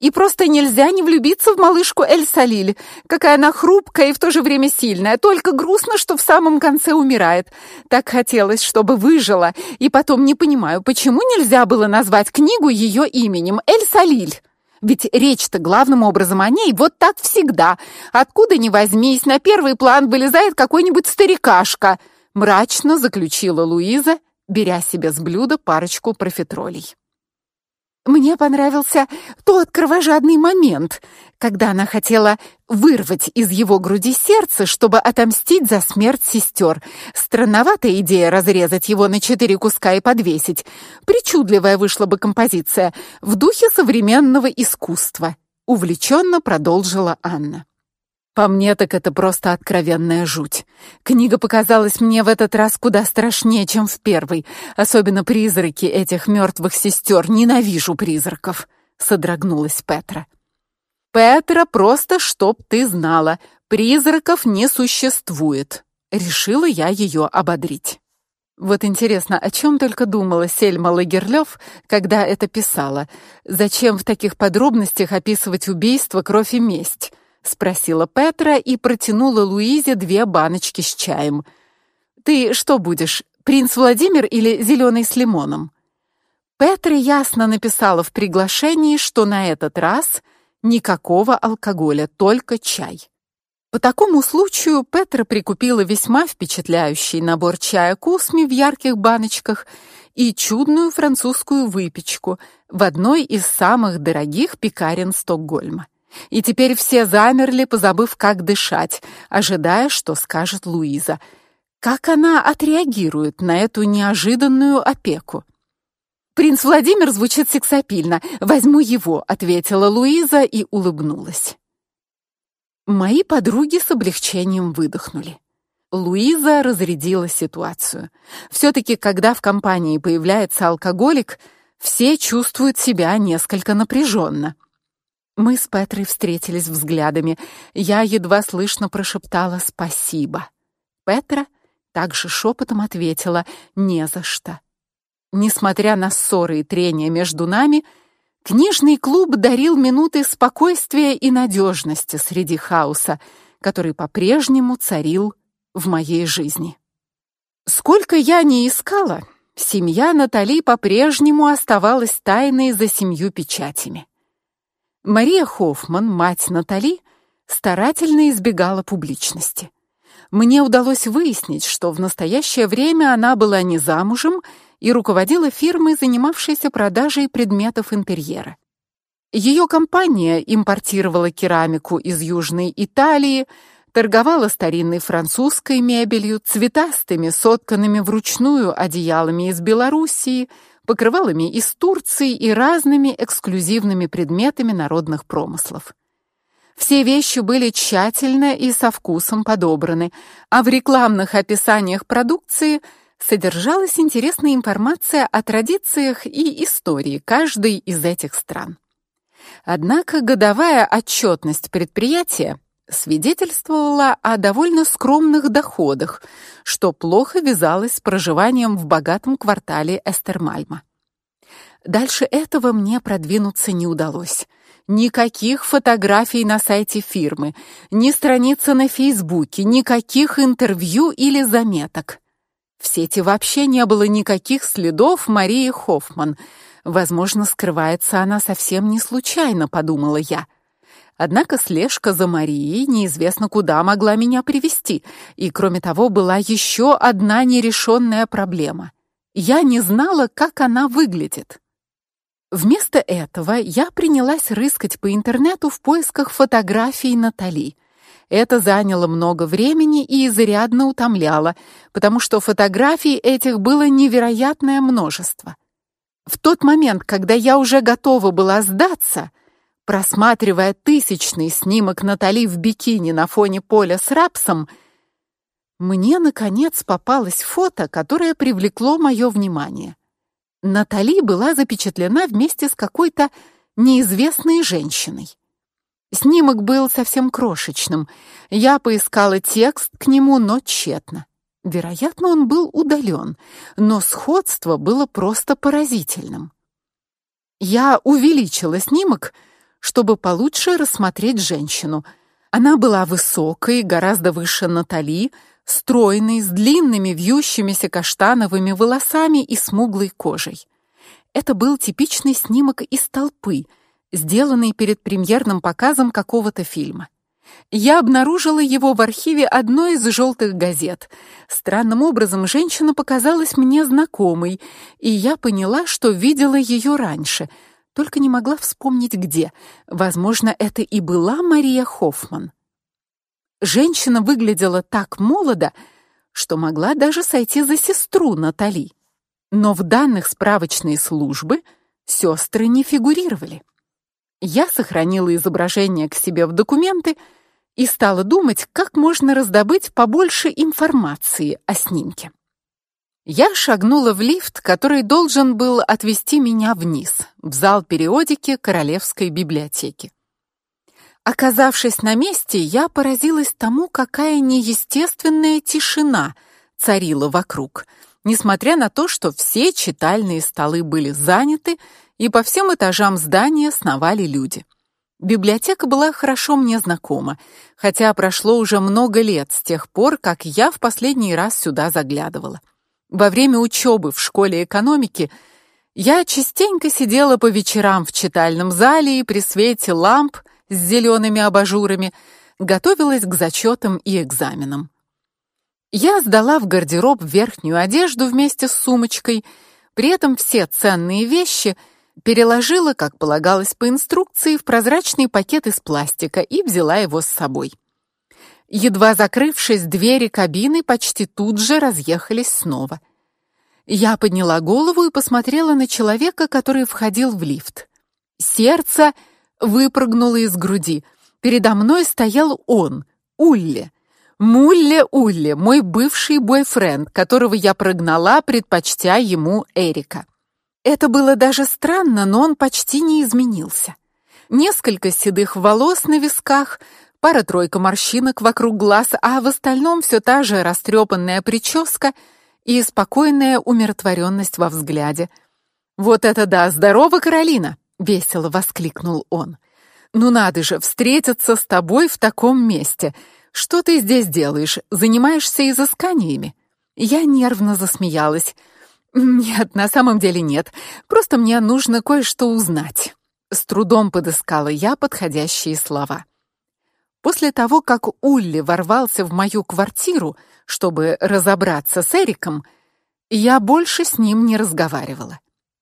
И просто нельзя не влюбиться в малышку Эль-Салиль. Какая она хрупкая и в то же время сильная. Только грустно, что в самом конце умирает. Так хотелось, чтобы выжила. И потом не понимаю, почему нельзя было назвать книгу ее именем Эль-Салиль? Ведь речь-то главным образом о ней, вот так всегда. Откуда ни возьмись, на первый план вылезает какой-нибудь старикашка. Мрачно заключила Луиза, беря себе с блюда парочку профитролей. Мне понравился тот кровожадный момент, когда она хотела вырвать из его груди сердце, чтобы отомстить за смерть сестер. Странноватая идея разрезать его на четыре куска и подвесить. Причудливая вышла бы композиция в духе современного искусства, увлеченно продолжила Анна. По мне так это просто откровенная жуть. Книга показалась мне в этот раз куда страшнее, чем в первый, особенно призраки этих мертвых сестер. Ненавижу призраков, содрогнулась Петра. Петра, просто чтоб ты знала, призраков не существует. Решила я ее ободрить. Вот интересно, о чем только думала Сельма Лагерлёв, когда это писала. Зачем в таких подробностях описывать убийство, кровь и месть? Спросила Петра и протянула Луизе две баночки с чаем. Ты что будешь, принц Владимир или зеленый с лимоном? Петра ясно написала в приглашении, что на этот раз никакого алкоголя, только чай. По такому случаю Петра прикупила весьма впечатляющий набор чая Кусми в ярких баночках и чудную французскую выпечку в одной из самых дорогих пекарен Стокгольма. И теперь все замерли, позабыв, как дышать, ожидая, что скажет Луиза. Как она отреагирует на эту неожиданную опеку? Принц Владимир звучит сексапильно. Возьму его, ответила Луиза и улыбнулась. Мои подруги с облегчением выдохнули. Луиза разрядила ситуацию. все таки когда в компании появляется алкоголик, все чувствуют себя несколько напряженно. Мы с Петрой встретились взглядами. Я едва слышно прошептала спасибо. Петра также шепотом ответила: "Не за что". Несмотря на ссоры и трения между нами, книжный клуб дарил минуты спокойствия и надежности среди хаоса, который по-прежнему царил в моей жизни. Сколько я не искала, семья Натали по-прежнему оставалась тайной за семью печатями. Мария Хоффман, мать Натали, старательно избегала публичности. Мне удалось выяснить, что в настоящее время она была не замужем и руководила фирмой, занимавшейся продажей предметов интерьера. Ее компания импортировала керамику из Южной Италии, торговала старинной французской мебелью, цветастыми, сотканными вручную одеялами из Белоруссии, покрывалами из Турции и разными эксклюзивными предметами народных промыслов. Все вещи были тщательно и со вкусом подобраны, а в рекламных описаниях продукции содержалась интересная информация о традициях и истории каждой из этих стран. Однако годовая отчетность предприятия свидетельствовала о довольно скромных доходах, что плохо вязалось с проживанием в богатом квартале Эстермальма. Дальше этого мне продвинуться не удалось. Никаких фотографий на сайте фирмы, ни страницы на Фейсбуке, никаких интервью или заметок. В сети вообще не было никаких следов Марии Хоффман. Возможно, скрывается она совсем не случайно, подумала я. Однако слежка за Марией неизвестно куда могла меня привести, и кроме того была еще одна нерешенная проблема. Я не знала, как она выглядит. Вместо этого я принялась рыскать по интернету в поисках фотографий Натали. Это заняло много времени и изрядно утомляло, потому что фотографий этих было невероятное множество. В тот момент, когда я уже готова была сдаться, просматривая тысячный снимок Натали в бикини на фоне поля с рапсом, мне наконец попалось фото, которое привлекло мое внимание. Натали была запечатлена вместе с какой-то неизвестной женщиной. Снимок был совсем крошечным. Я поискала текст к нему, но тщетно. Вероятно, он был удален, но сходство было просто поразительным. Я увеличила снимок, чтобы получше рассмотреть женщину. Она была высокой, гораздо выше Натали, стройной, с длинными вьющимися каштановыми волосами и смуглой кожей. Это был типичный снимок из толпы, сделанный перед премьерным показом какого-то фильма. Я обнаружила его в архиве одной из желтых газет. Странным образом женщина показалась мне знакомой, и я поняла, что видела ее раньше, только не могла вспомнить где. Возможно, это и была Мария Хоффман. Женщина выглядела так молодо, что могла даже сойти за сестру Натали. Но в данных справочной службы сестры не фигурировали. Я сохранила изображение к себе в документы и стала думать, как можно раздобыть побольше информации о снимке. Я шагнула в лифт, который должен был отвезти меня вниз, в зал периодики Королевской библиотеки. Оказавшись на месте, я поразилась тому, какая неестественная тишина царила вокруг, несмотря на то, что все читальные столы были заняты и по всем этажам здания сновали люди. Библиотека была хорошо мне знакома, хотя прошло уже много лет с тех пор, как я в последний раз сюда заглядывала. Во время учебы в школе экономики я частенько сидела по вечерам в читальном зале и при свете ламп с зелеными абажурами готовилась к зачетам и экзаменам. Я сдала в гардероб верхнюю одежду вместе с сумочкой, при этом все ценные вещи переложила, как полагалось по инструкции, в прозрачный пакет из пластика и взяла его с собой. Едва закрывшись, двери кабины почти тут же разъехались снова. Я подняла голову и посмотрела на человека, который входил в лифт. Сердце выпрыгнуло из груди. Передо мной стоял он, Улли. Мулле Улли, мой бывший бойфренд, которого я прогнала, предпочтя ему Эрика. Это было даже странно, но он почти не изменился. Несколько седых волос на висках, пара-тройка морщинок вокруг глаз, а в остальном все та же растрепанная прическа и спокойная умиротворенность во взгляде. Вот это да, здорово, Каролина, весело воскликнул он. Ну надо же, встретиться с тобой в таком месте. Что ты здесь делаешь? Занимаешься изысканиями? Я нервно засмеялась. Нет, на самом деле нет. Просто мне нужно кое-что узнать. С трудом подыскала я подходящие слова. После того, как Улли ворвался в мою квартиру, чтобы разобраться с Эриком, я больше с ним не разговаривала.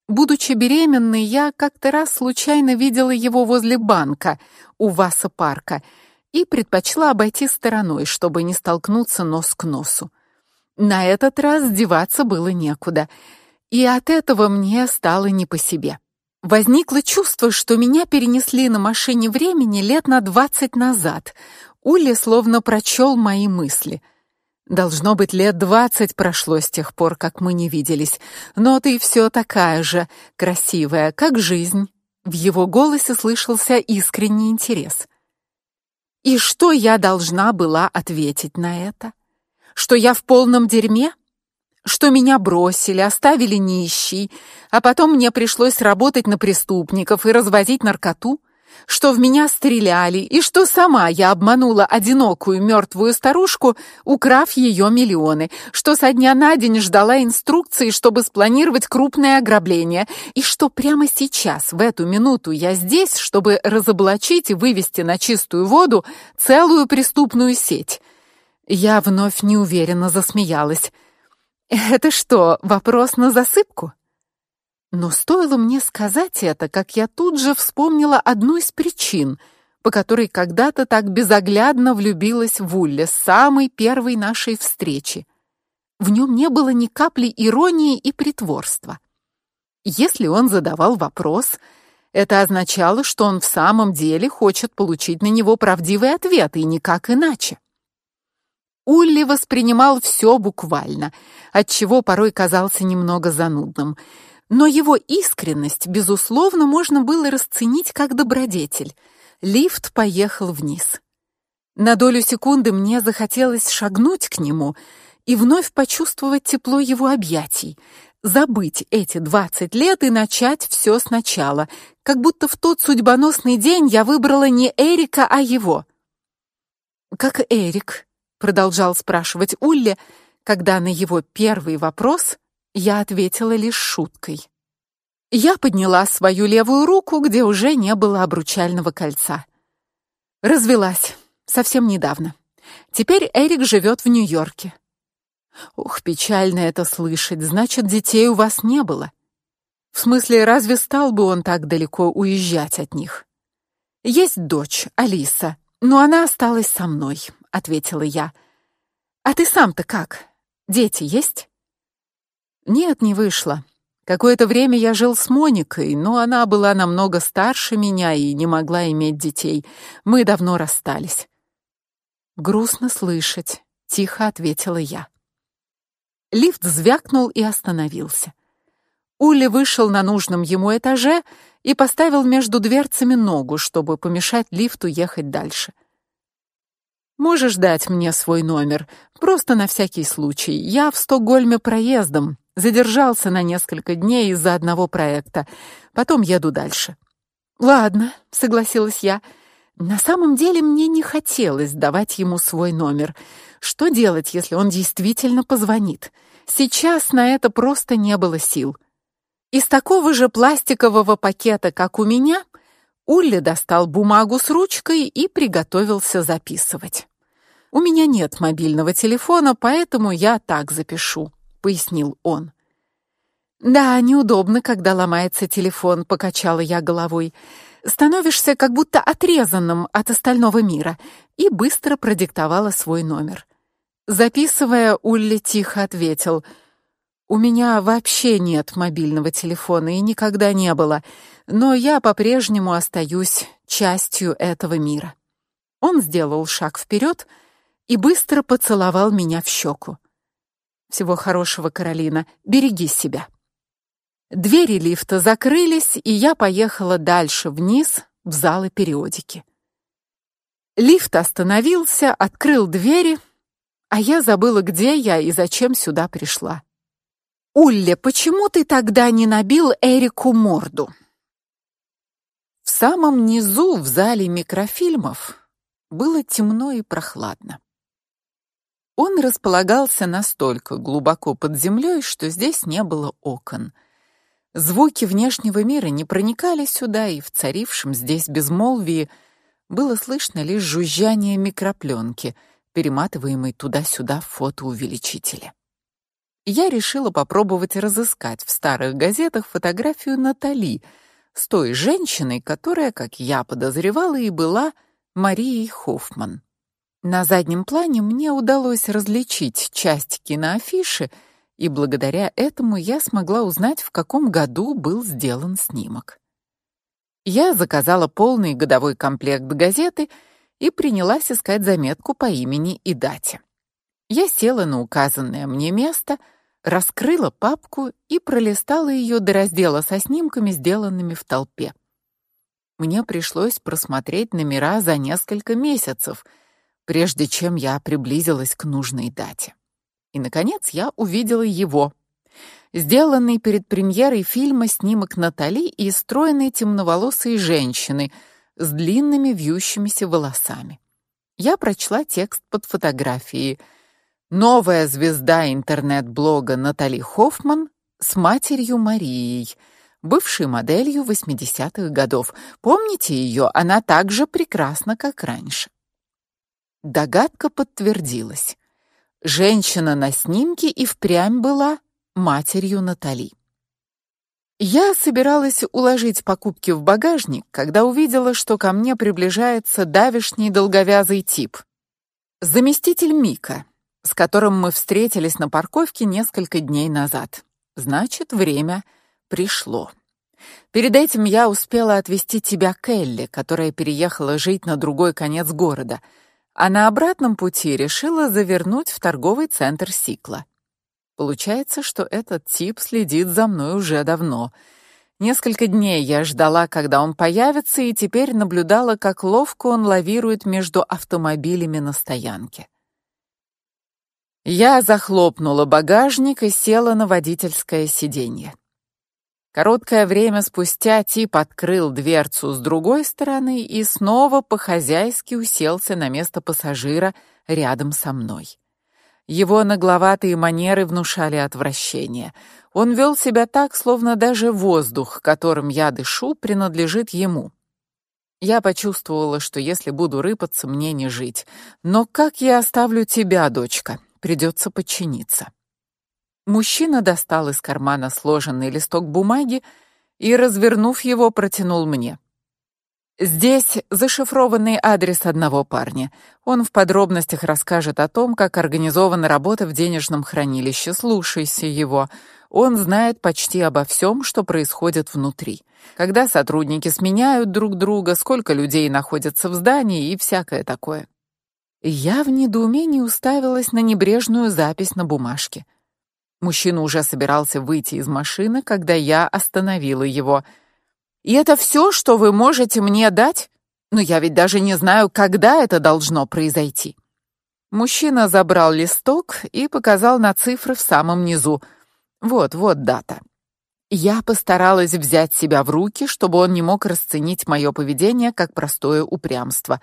Будучи беременной, я как-то раз случайно видела его возле банка у Васа парка и предпочла обойти стороной, чтобы не столкнуться нос к носу. На этот раз деваться было некуда, и от этого мне стало не по себе. Возникло чувство, что меня перенесли на машине времени лет на двадцать назад. Ули словно прочел мои мысли. Должно быть, лет двадцать прошло с тех пор, как мы не виделись. Но ты все такая же, красивая, как жизнь. В его голосе слышался искренний интерес. И что я должна была ответить на это? Что я в полном дерьме? Что меня бросили, оставили нищей, а потом мне пришлось работать на преступников и развозить наркоту? что в меня стреляли и что сама я обманула одинокую мертвую старушку, украв ее миллионы, что со дня на день ждала инструкции, чтобы спланировать крупное ограбление, и что прямо сейчас, в эту минуту, я здесь, чтобы разоблачить и вывести на чистую воду целую преступную сеть. Я вновь неуверенно засмеялась. Это что, вопрос на засыпку? Но стоило мне сказать это, как я тут же вспомнила одну из причин, по которой когда-то так безоглядно влюбилась в Улле с самой первой нашей встречи. В нем не было ни капли иронии и притворства. Если он задавал вопрос, это означало, что он в самом деле хочет получить на него правдивый ответ, и никак иначе. Улли воспринимал все буквально, отчего порой казался немного занудным — но его искренность, безусловно, можно было расценить как добродетель. Лифт поехал вниз. На долю секунды мне захотелось шагнуть к нему и вновь почувствовать тепло его объятий, забыть эти двадцать лет и начать все сначала, как будто в тот судьбоносный день я выбрала не Эрика, а его. Как Эрик, продолжал спрашивать Улли, когда на его первый вопрос я ответила лишь шуткой. Я подняла свою левую руку, где уже не было обручального кольца. Развелась совсем недавно. Теперь Эрик живет в Нью-Йорке. Ух, печально это слышать. Значит, детей у вас не было. В смысле, разве стал бы он так далеко уезжать от них? Есть дочь, Алиса, но она осталась со мной, ответила я. А ты сам-то как? Дети есть? Нет, не вышло. Какое-то время я жил с Моникой, но она была намного старше меня и не могла иметь детей. Мы давно расстались. Грустно слышать, тихо ответила я. Лифт звякнул и остановился. Улли вышел на нужном ему этаже и поставил между дверцами ногу, чтобы помешать лифту ехать дальше. Можешь дать мне свой номер, просто на всякий случай. Я в Стокгольме проездом, Задержался на несколько дней из-за одного проекта. Потом еду дальше. Ладно, согласилась я. На самом деле мне не хотелось давать ему свой номер. Что делать, если он действительно позвонит? Сейчас на это просто не было сил. Из такого же пластикового пакета, как у меня, Улли достал бумагу с ручкой и приготовился записывать. У меня нет мобильного телефона, поэтому я так запишу пояснил он. Да, неудобно, когда ломается телефон, покачала я головой. Становишься как будто отрезанным от остального мира и быстро продиктовала свой номер. Записывая, Улли тихо ответил: "У меня вообще нет мобильного телефона и никогда не было, но я по-прежнему остаюсь частью этого мира". Он сделал шаг вперед и быстро поцеловал меня в щеку. Всего хорошего, Каролина. Береги себя. Двери лифта закрылись, и я поехала дальше вниз в залы периодики. Лифт остановился, открыл двери, а я забыла, где я и зачем сюда пришла. Улле, почему ты тогда не набил Эрику морду? В самом низу в зале микрофильмов было темно и прохладно. Он располагался настолько глубоко под землей, что здесь не было окон. Звуки внешнего мира не проникали сюда, и в царившем здесь безмолвии было слышно лишь жужжание микропленки, перематываемой туда-сюда в фотоувеличителе. Я решила попробовать разыскать в старых газетах фотографию Натали с той женщиной, которая, как я подозревала, и была Марией Хоффман. На заднем плане мне удалось различить часть киноафиши, и благодаря этому я смогла узнать, в каком году был сделан снимок. Я заказала полный годовой комплект газеты и принялась искать заметку по имени и дате. Я села на указанное мне место, раскрыла папку и пролистала ее до раздела со снимками, сделанными в толпе. Мне пришлось просмотреть номера за несколько месяцев — прежде чем я приблизилась к нужной дате. И наконец я увидела его. Сделанный перед премьерой фильма снимок Натали и стройной темноволосой женщины с длинными вьющимися волосами. Я прочла текст под фотографией. Новая звезда интернет-блога Натали Хоффман с матерью Марией, бывшей моделью 80-х годов. Помните ее? Она так же прекрасна, как раньше. Догадка подтвердилась. Женщина на снимке и впрямь была матерью Натали. Я собиралась уложить покупки в багажник, когда увидела, что ко мне приближается давишний долговязый тип. Заместитель Мика, с которым мы встретились на парковке несколько дней назад. Значит, время пришло. Перед этим я успела отвезти тебя к Элли, которая переехала жить на другой конец города, а на обратном пути решила завернуть в торговый центр Сикла. Получается, что этот тип следит за мной уже давно. Несколько дней я ждала, когда он появится, и теперь наблюдала, как ловко он лавирует между автомобилями на стоянке. Я захлопнула багажник и села на водительское сиденье. Короткое время спустя тип открыл дверцу с другой стороны и снова по-хозяйски уселся на место пассажира рядом со мной. Его нагловатые манеры внушали отвращение. Он вел себя так, словно даже воздух, которым я дышу, принадлежит ему. Я почувствовала, что если буду рыпаться, мне не жить. Но как я оставлю тебя, дочка? Придется подчиниться. Мужчина достал из кармана сложенный листок бумаги и, развернув его, протянул мне. Здесь зашифрованный адрес одного парня. Он в подробностях расскажет о том, как организована работа в денежном хранилище. Слушайся его. Он знает почти обо всем, что происходит внутри. Когда сотрудники сменяют друг друга, сколько людей находится в здании и всякое такое. Я в недоумении уставилась на небрежную запись на бумажке. Мужчина уже собирался выйти из машины, когда я остановила его. И это все, что вы можете мне дать? Но я ведь даже не знаю, когда это должно произойти. Мужчина забрал листок и показал на цифры в самом низу. Вот, вот дата. Я постаралась взять себя в руки, чтобы он не мог расценить мое поведение как простое упрямство.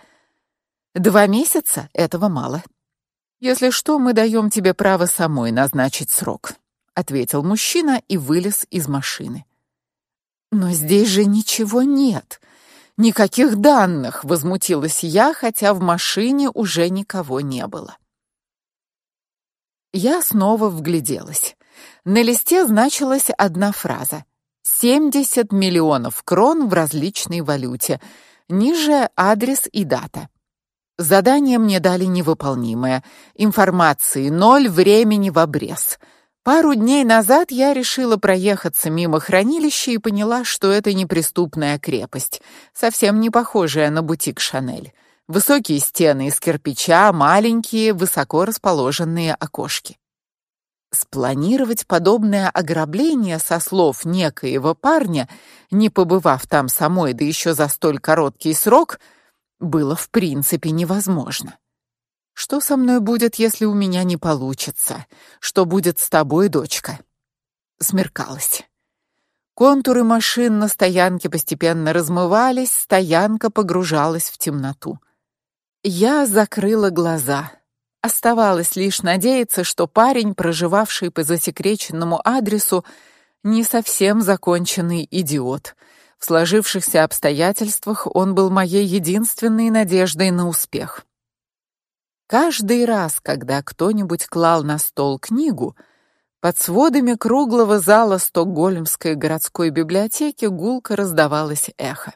Два месяца этого мало. Если что, мы даем тебе право самой назначить срок, ответил мужчина и вылез из машины. Но здесь же ничего нет. Никаких данных, возмутилась я, хотя в машине уже никого не было. Я снова вгляделась. На листе значилась одна фраза: 70 миллионов крон в различной валюте. Ниже адрес и дата. Задание мне дали невыполнимое. Информации ноль, времени в обрез. Пару дней назад я решила проехаться мимо хранилища и поняла, что это неприступная крепость, совсем не похожая на бутик Шанель. Высокие стены из кирпича, маленькие, высоко расположенные окошки. Спланировать подобное ограбление со слов некоего парня, не побывав там самой, да еще за столь короткий срок, было в принципе невозможно. Что со мной будет, если у меня не получится? Что будет с тобой, дочка? Смеркалось. Контуры машин на стоянке постепенно размывались, стоянка погружалась в темноту. Я закрыла глаза. Оставалось лишь надеяться, что парень, проживавший по засекреченному адресу, не совсем законченный идиот. В сложившихся обстоятельствах он был моей единственной надеждой на успех. Каждый раз, когда кто-нибудь клал на стол книгу, под сводами круглого зала Стокгольмской городской библиотеки гулко раздавалось эхо.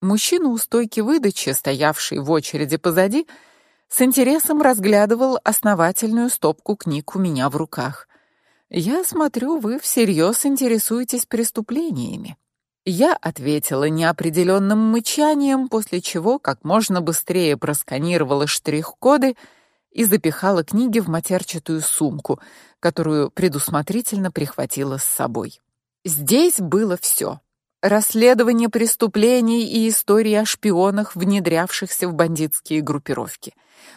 Мужчина у стойки выдачи, стоявший в очереди позади, с интересом разглядывал основательную стопку книг у меня в руках. Я смотрю, вы всерьез интересуетесь преступлениями. Я ответила неопределенным мычанием, после чего как можно быстрее просканировала штрих-коды и запихала книги в матерчатую сумку, которую предусмотрительно прихватила с собой. Здесь было все: расследование преступлений и истории о шпионах, внедрявшихся в бандитские группировки,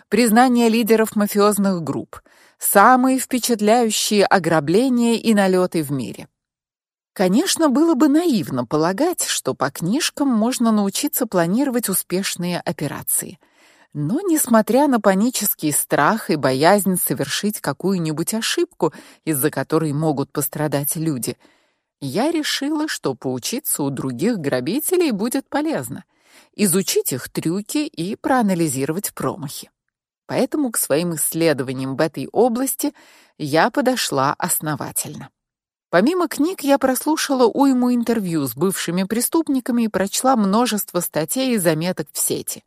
признание лидеров мафиозных групп, самые впечатляющие ограбления и налеты в мире. Конечно, было бы наивно полагать, что по книжкам можно научиться планировать успешные операции. Но несмотря на панический страх и боязнь совершить какую-нибудь ошибку, из-за которой могут пострадать люди, я решила, что поучиться у других грабителей будет полезно. Изучить их трюки и проанализировать промахи. Поэтому к своим исследованиям в этой области я подошла основательно. Помимо книг, я прослушала уйму интервью с бывшими преступниками и прочла множество статей и заметок в сети.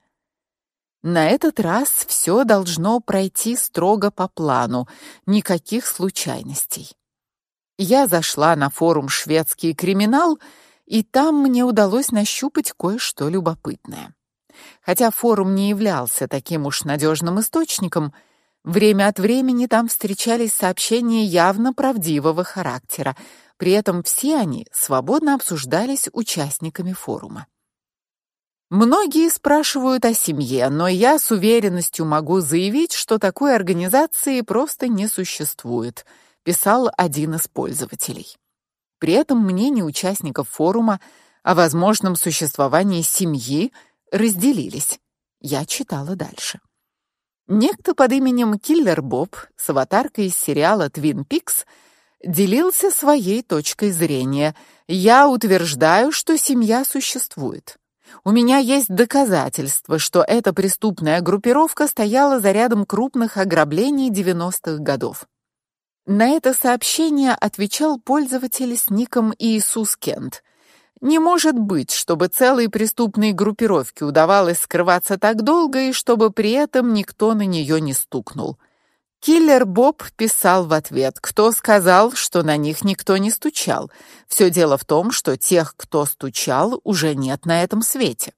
На этот раз все должно пройти строго по плану, никаких случайностей. Я зашла на форум Шведский криминал, и там мне удалось нащупать кое-что любопытное. Хотя форум не являлся таким уж надежным источником, время от времени там встречались сообщения явно правдивого характера. При этом все они свободно обсуждались участниками форума. Многие спрашивают о семье, но я с уверенностью могу заявить, что такой организации просто не существует, писал один из пользователей. При этом мнения участников форума о возможном существовании семьи разделились. Я читала дальше. Некто под именем Киллер Боб с аватаркой из сериала Twin Peaks делился своей точкой зрения. Я утверждаю, что семья существует. У меня есть доказательства, что эта преступная группировка стояла за рядом крупных ограблений 90-х годов. На это сообщение отвечал пользователь с ником Иисус Кент. Не может быть, чтобы целой преступной группировке удавалось скрываться так долго и чтобы при этом никто на нее не стукнул. Киллер Боб писал в ответ: "Кто сказал, что на них никто не стучал? Все дело в том, что тех, кто стучал, уже нет на этом свете".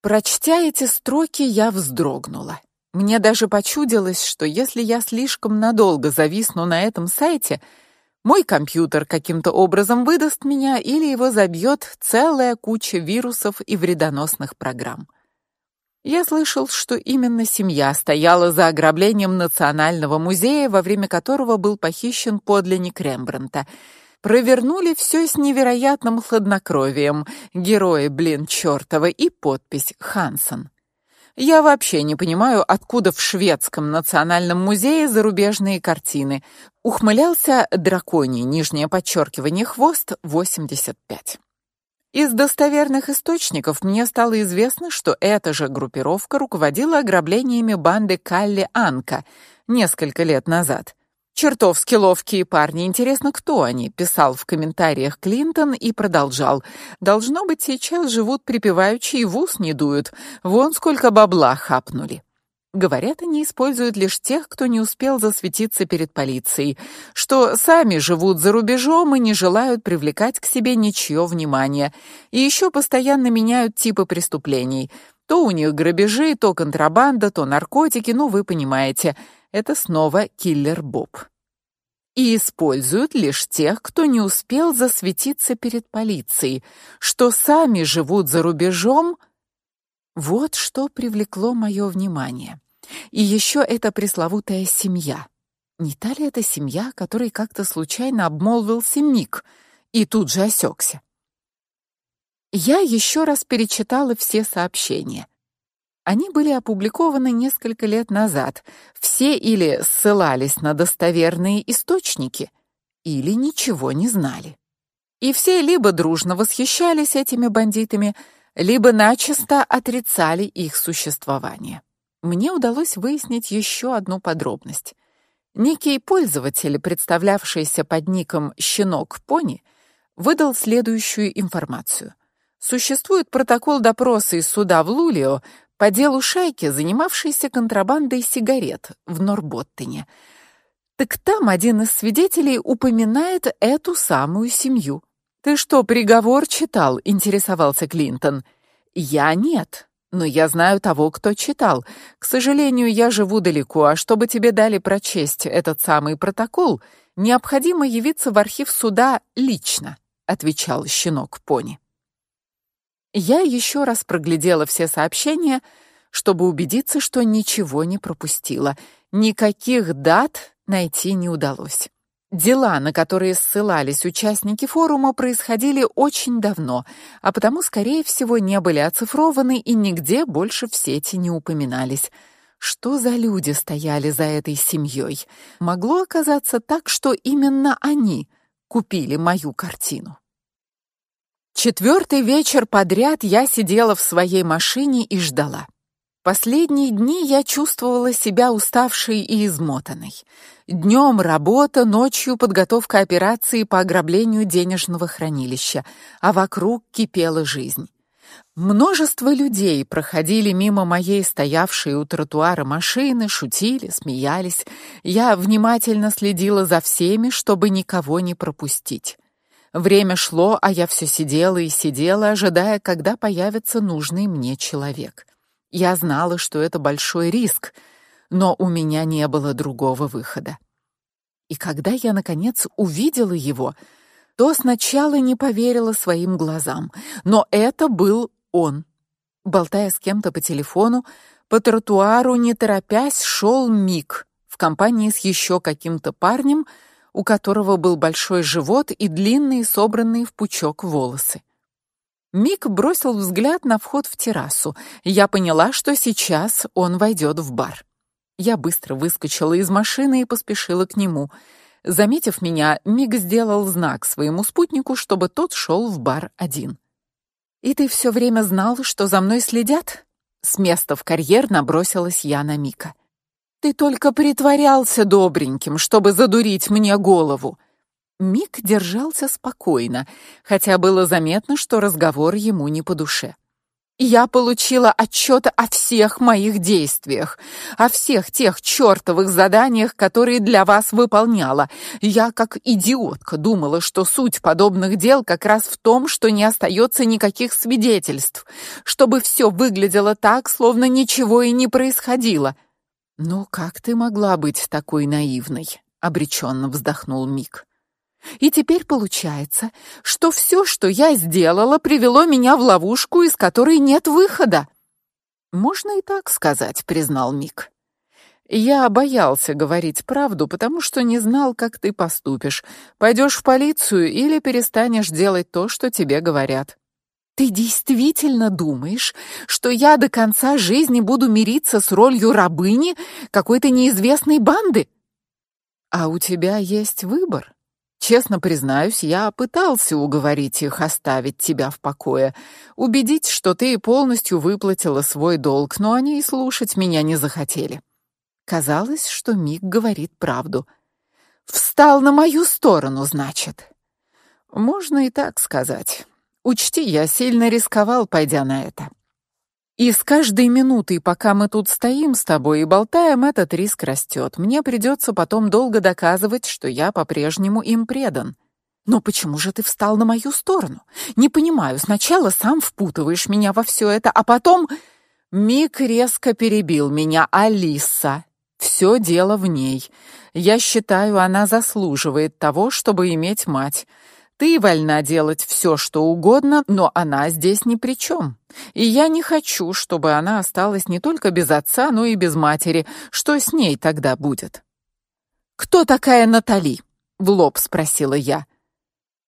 Прочтя эти строки, я вздрогнула. Мне даже почудилось, что если я слишком надолго зависну на этом сайте, мой компьютер каким-то образом выдаст меня или его забьет целая куча вирусов и вредоносных программ. Я слышал, что именно семья стояла за ограблением Национального музея, во время которого был похищен подлинник Рембрандта. Провернули все с невероятным хладнокровием. Герои, блин, чёртовы и подпись Хансен. Я вообще не понимаю, откуда в шведском национальном музее зарубежные картины. Ухмылялся драконий, нижнее подчеркивание хвост 85. Из достоверных источников мне стало известно, что эта же группировка руководила ограблениями банды Калли Анка несколько лет назад. Чертовски ловкие парни. Интересно, кто они? Писал в комментариях Клинтон и продолжал: "Должно быть, сейчас живут припеваючи и в ус не дуют. Вон сколько бабла хапнули". Говорят, они используют лишь тех, кто не успел засветиться перед полицией, что сами живут за рубежом и не желают привлекать к себе ничье внимание. И еще постоянно меняют типы преступлений. То у них грабежи, то контрабанда, то наркотики, ну вы понимаете. Это снова киллер Боб. И используют лишь тех, кто не успел засветиться перед полицией, что сами живут за рубежом. Вот что привлекло мое внимание. И еще эта пресловутая семья. Не та ли это семья, которой как-то случайно обмолвился Мик и тут же осекся? Я еще раз перечитала все сообщения. Они были опубликованы несколько лет назад. Все или ссылались на достоверные источники, или ничего не знали. И все либо дружно восхищались этими бандитами, либо начисто отрицали их существование. Мне удалось выяснить еще одну подробность. Некий пользователь, представлявшийся под ником Щенок Пони, выдал следующую информацию. Существует протокол допроса из суда в Лулио, по делу шайки, занимавшейся контрабандой сигарет в Норботтене. Так там один из свидетелей упоминает эту самую семью. Ты что, приговор читал? интересовался Клинтон. Я нет, но я знаю того, кто читал. К сожалению, я живу далеко, а чтобы тебе дали прочесть этот самый протокол, необходимо явиться в архив суда лично, отвечал щенок Пони. Я еще раз проглядела все сообщения, чтобы убедиться, что ничего не пропустила. Никаких дат найти не удалось. Дела, на которые ссылались участники форума, происходили очень давно, а потому, скорее всего, не были оцифрованы и нигде больше в сети не упоминались. Что за люди стояли за этой семьей? Могло оказаться так, что именно они купили мою картину. Четвертый вечер подряд я сидела в своей машине и ждала. Последние дни я чувствовала себя уставшей и измотанной. Днем работа, ночью подготовка операции по ограблению денежного хранилища, а вокруг кипела жизнь. Множество людей проходили мимо моей стоявшей у тротуара машины, шутили, смеялись. Я внимательно следила за всеми, чтобы никого не пропустить. Время шло, а я все сидела и сидела, ожидая, когда появится нужный мне человек. Я знала, что это большой риск, но у меня не было другого выхода. И когда я наконец увидела его, то сначала не поверила своим глазам, но это был он. Болтая с кем-то по телефону, по тротуару, не торопясь, шел Мик в компании с еще каким-то парнем, у которого был большой живот и длинные собранные в пучок волосы. Мик бросил взгляд на вход в террасу. Я поняла, что сейчас он войдет в бар. Я быстро выскочила из машины и поспешила к нему. Заметив меня, Миг сделал знак своему спутнику, чтобы тот шел в бар один. И ты все время знал, что за мной следят? С места в карьер набросилась я на Мика. Ты только притворялся добреньким, чтобы задурить мне голову. Мик держался спокойно, хотя было заметно, что разговор ему не по душе. Я получила отчет о всех моих действиях, о всех тех чёртовых заданиях, которые для вас выполняла. Я как идиотка думала, что суть подобных дел как раз в том, что не остается никаких свидетельств, чтобы все выглядело так, словно ничего и не происходило. Ну как ты могла быть такой наивной? обреченно вздохнул Мик. И теперь получается, что все, что я сделала, привело меня в ловушку, из которой нет выхода. Можно и так сказать, признал Мик. Я боялся говорить правду, потому что не знал, как ты поступишь. Пойдешь в полицию или перестанешь делать то, что тебе говорят. Ты действительно думаешь, что я до конца жизни буду мириться с ролью рабыни какой-то неизвестной банды? А у тебя есть выбор. Честно признаюсь, я пытался уговорить их оставить тебя в покое, убедить, что ты полностью выплатила свой долг, но они и слушать меня не захотели. Казалось, что Мик говорит правду. Встал на мою сторону, значит. Можно и так сказать. Учти, я сильно рисковал, пойдя на это. И с каждой минутой, пока мы тут стоим с тобой и болтаем, этот риск растет. Мне придется потом долго доказывать, что я по-прежнему им предан. Но почему же ты встал на мою сторону? Не понимаю. Сначала сам впутываешь меня во все это, а потом Мик резко перебил меня. Алиса, все дело в ней. Я считаю, она заслуживает того, чтобы иметь мать. Ты вольна делать все, что угодно, но она здесь ни при чем. И я не хочу, чтобы она осталась не только без отца, но и без матери. Что с ней тогда будет? Кто такая Натали? в лоб спросила я.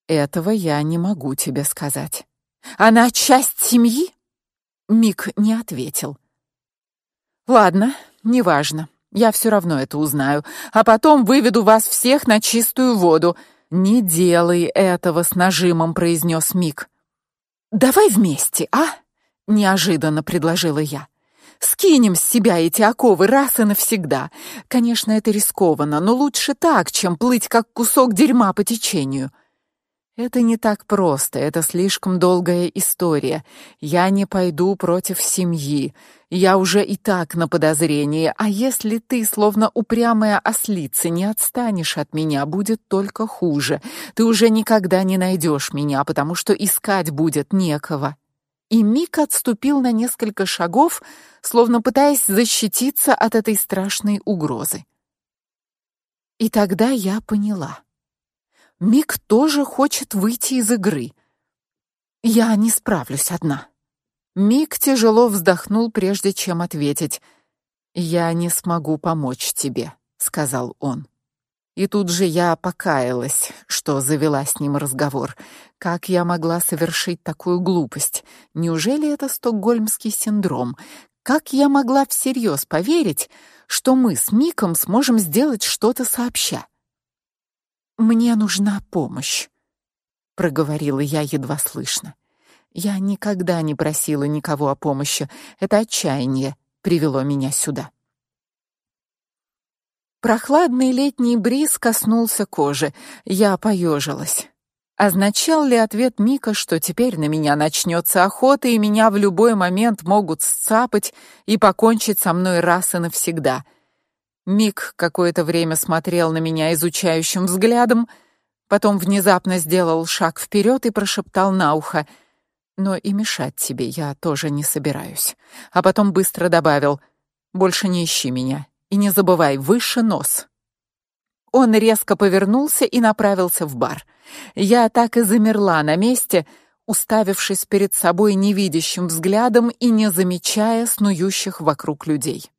Этого я не могу тебе сказать. Она часть семьи? Мик не ответил. Ладно, неважно. Я все равно это узнаю, а потом выведу вас всех на чистую воду. Не делай этого, с нажимом произнес Мик. Давай вместе, а? неожиданно предложила я. Скинем с себя эти оковы раз и навсегда. Конечно, это рискованно, но лучше так, чем плыть как кусок дерьма по течению. Это не так просто, это слишком долгая история. Я не пойду против семьи. Я уже и так на подозрении, а если ты, словно упрямая ослица, не отстанешь от меня, будет только хуже. Ты уже никогда не найдешь меня, потому что искать будет некого. И Мик отступил на несколько шагов, словно пытаясь защититься от этой страшной угрозы. И тогда я поняла. Мик тоже хочет выйти из игры. Я не справлюсь одна. Мик тяжело вздохнул, прежде чем ответить. Я не смогу помочь тебе, сказал он. И тут же я покаялась, что завела с ним разговор. Как я могла совершить такую глупость? Неужели это стокгольмский синдром? Как я могла всерьез поверить, что мы с Миком сможем сделать что-то сообща? Мне нужна помощь, проговорила я едва слышно. Я никогда не просила никого о помощи. Это отчаяние привело меня сюда. Прохладный летний бриз коснулся кожи. Я поежилась. Означал ли ответ Мика, что теперь на меня начнется охота и меня в любой момент могут сцапать и покончить со мной раз и навсегда? Мик какое-то время смотрел на меня изучающим взглядом, потом внезапно сделал шаг вперед и прошептал на ухо: "Но и мешать тебе я тоже не собираюсь". А потом быстро добавил: "Больше не ищи меня и не забывай, выше нос". Он резко повернулся и направился в бар. Я так и замерла на месте, уставившись перед собой невидящим взглядом и не замечая снующих вокруг людей.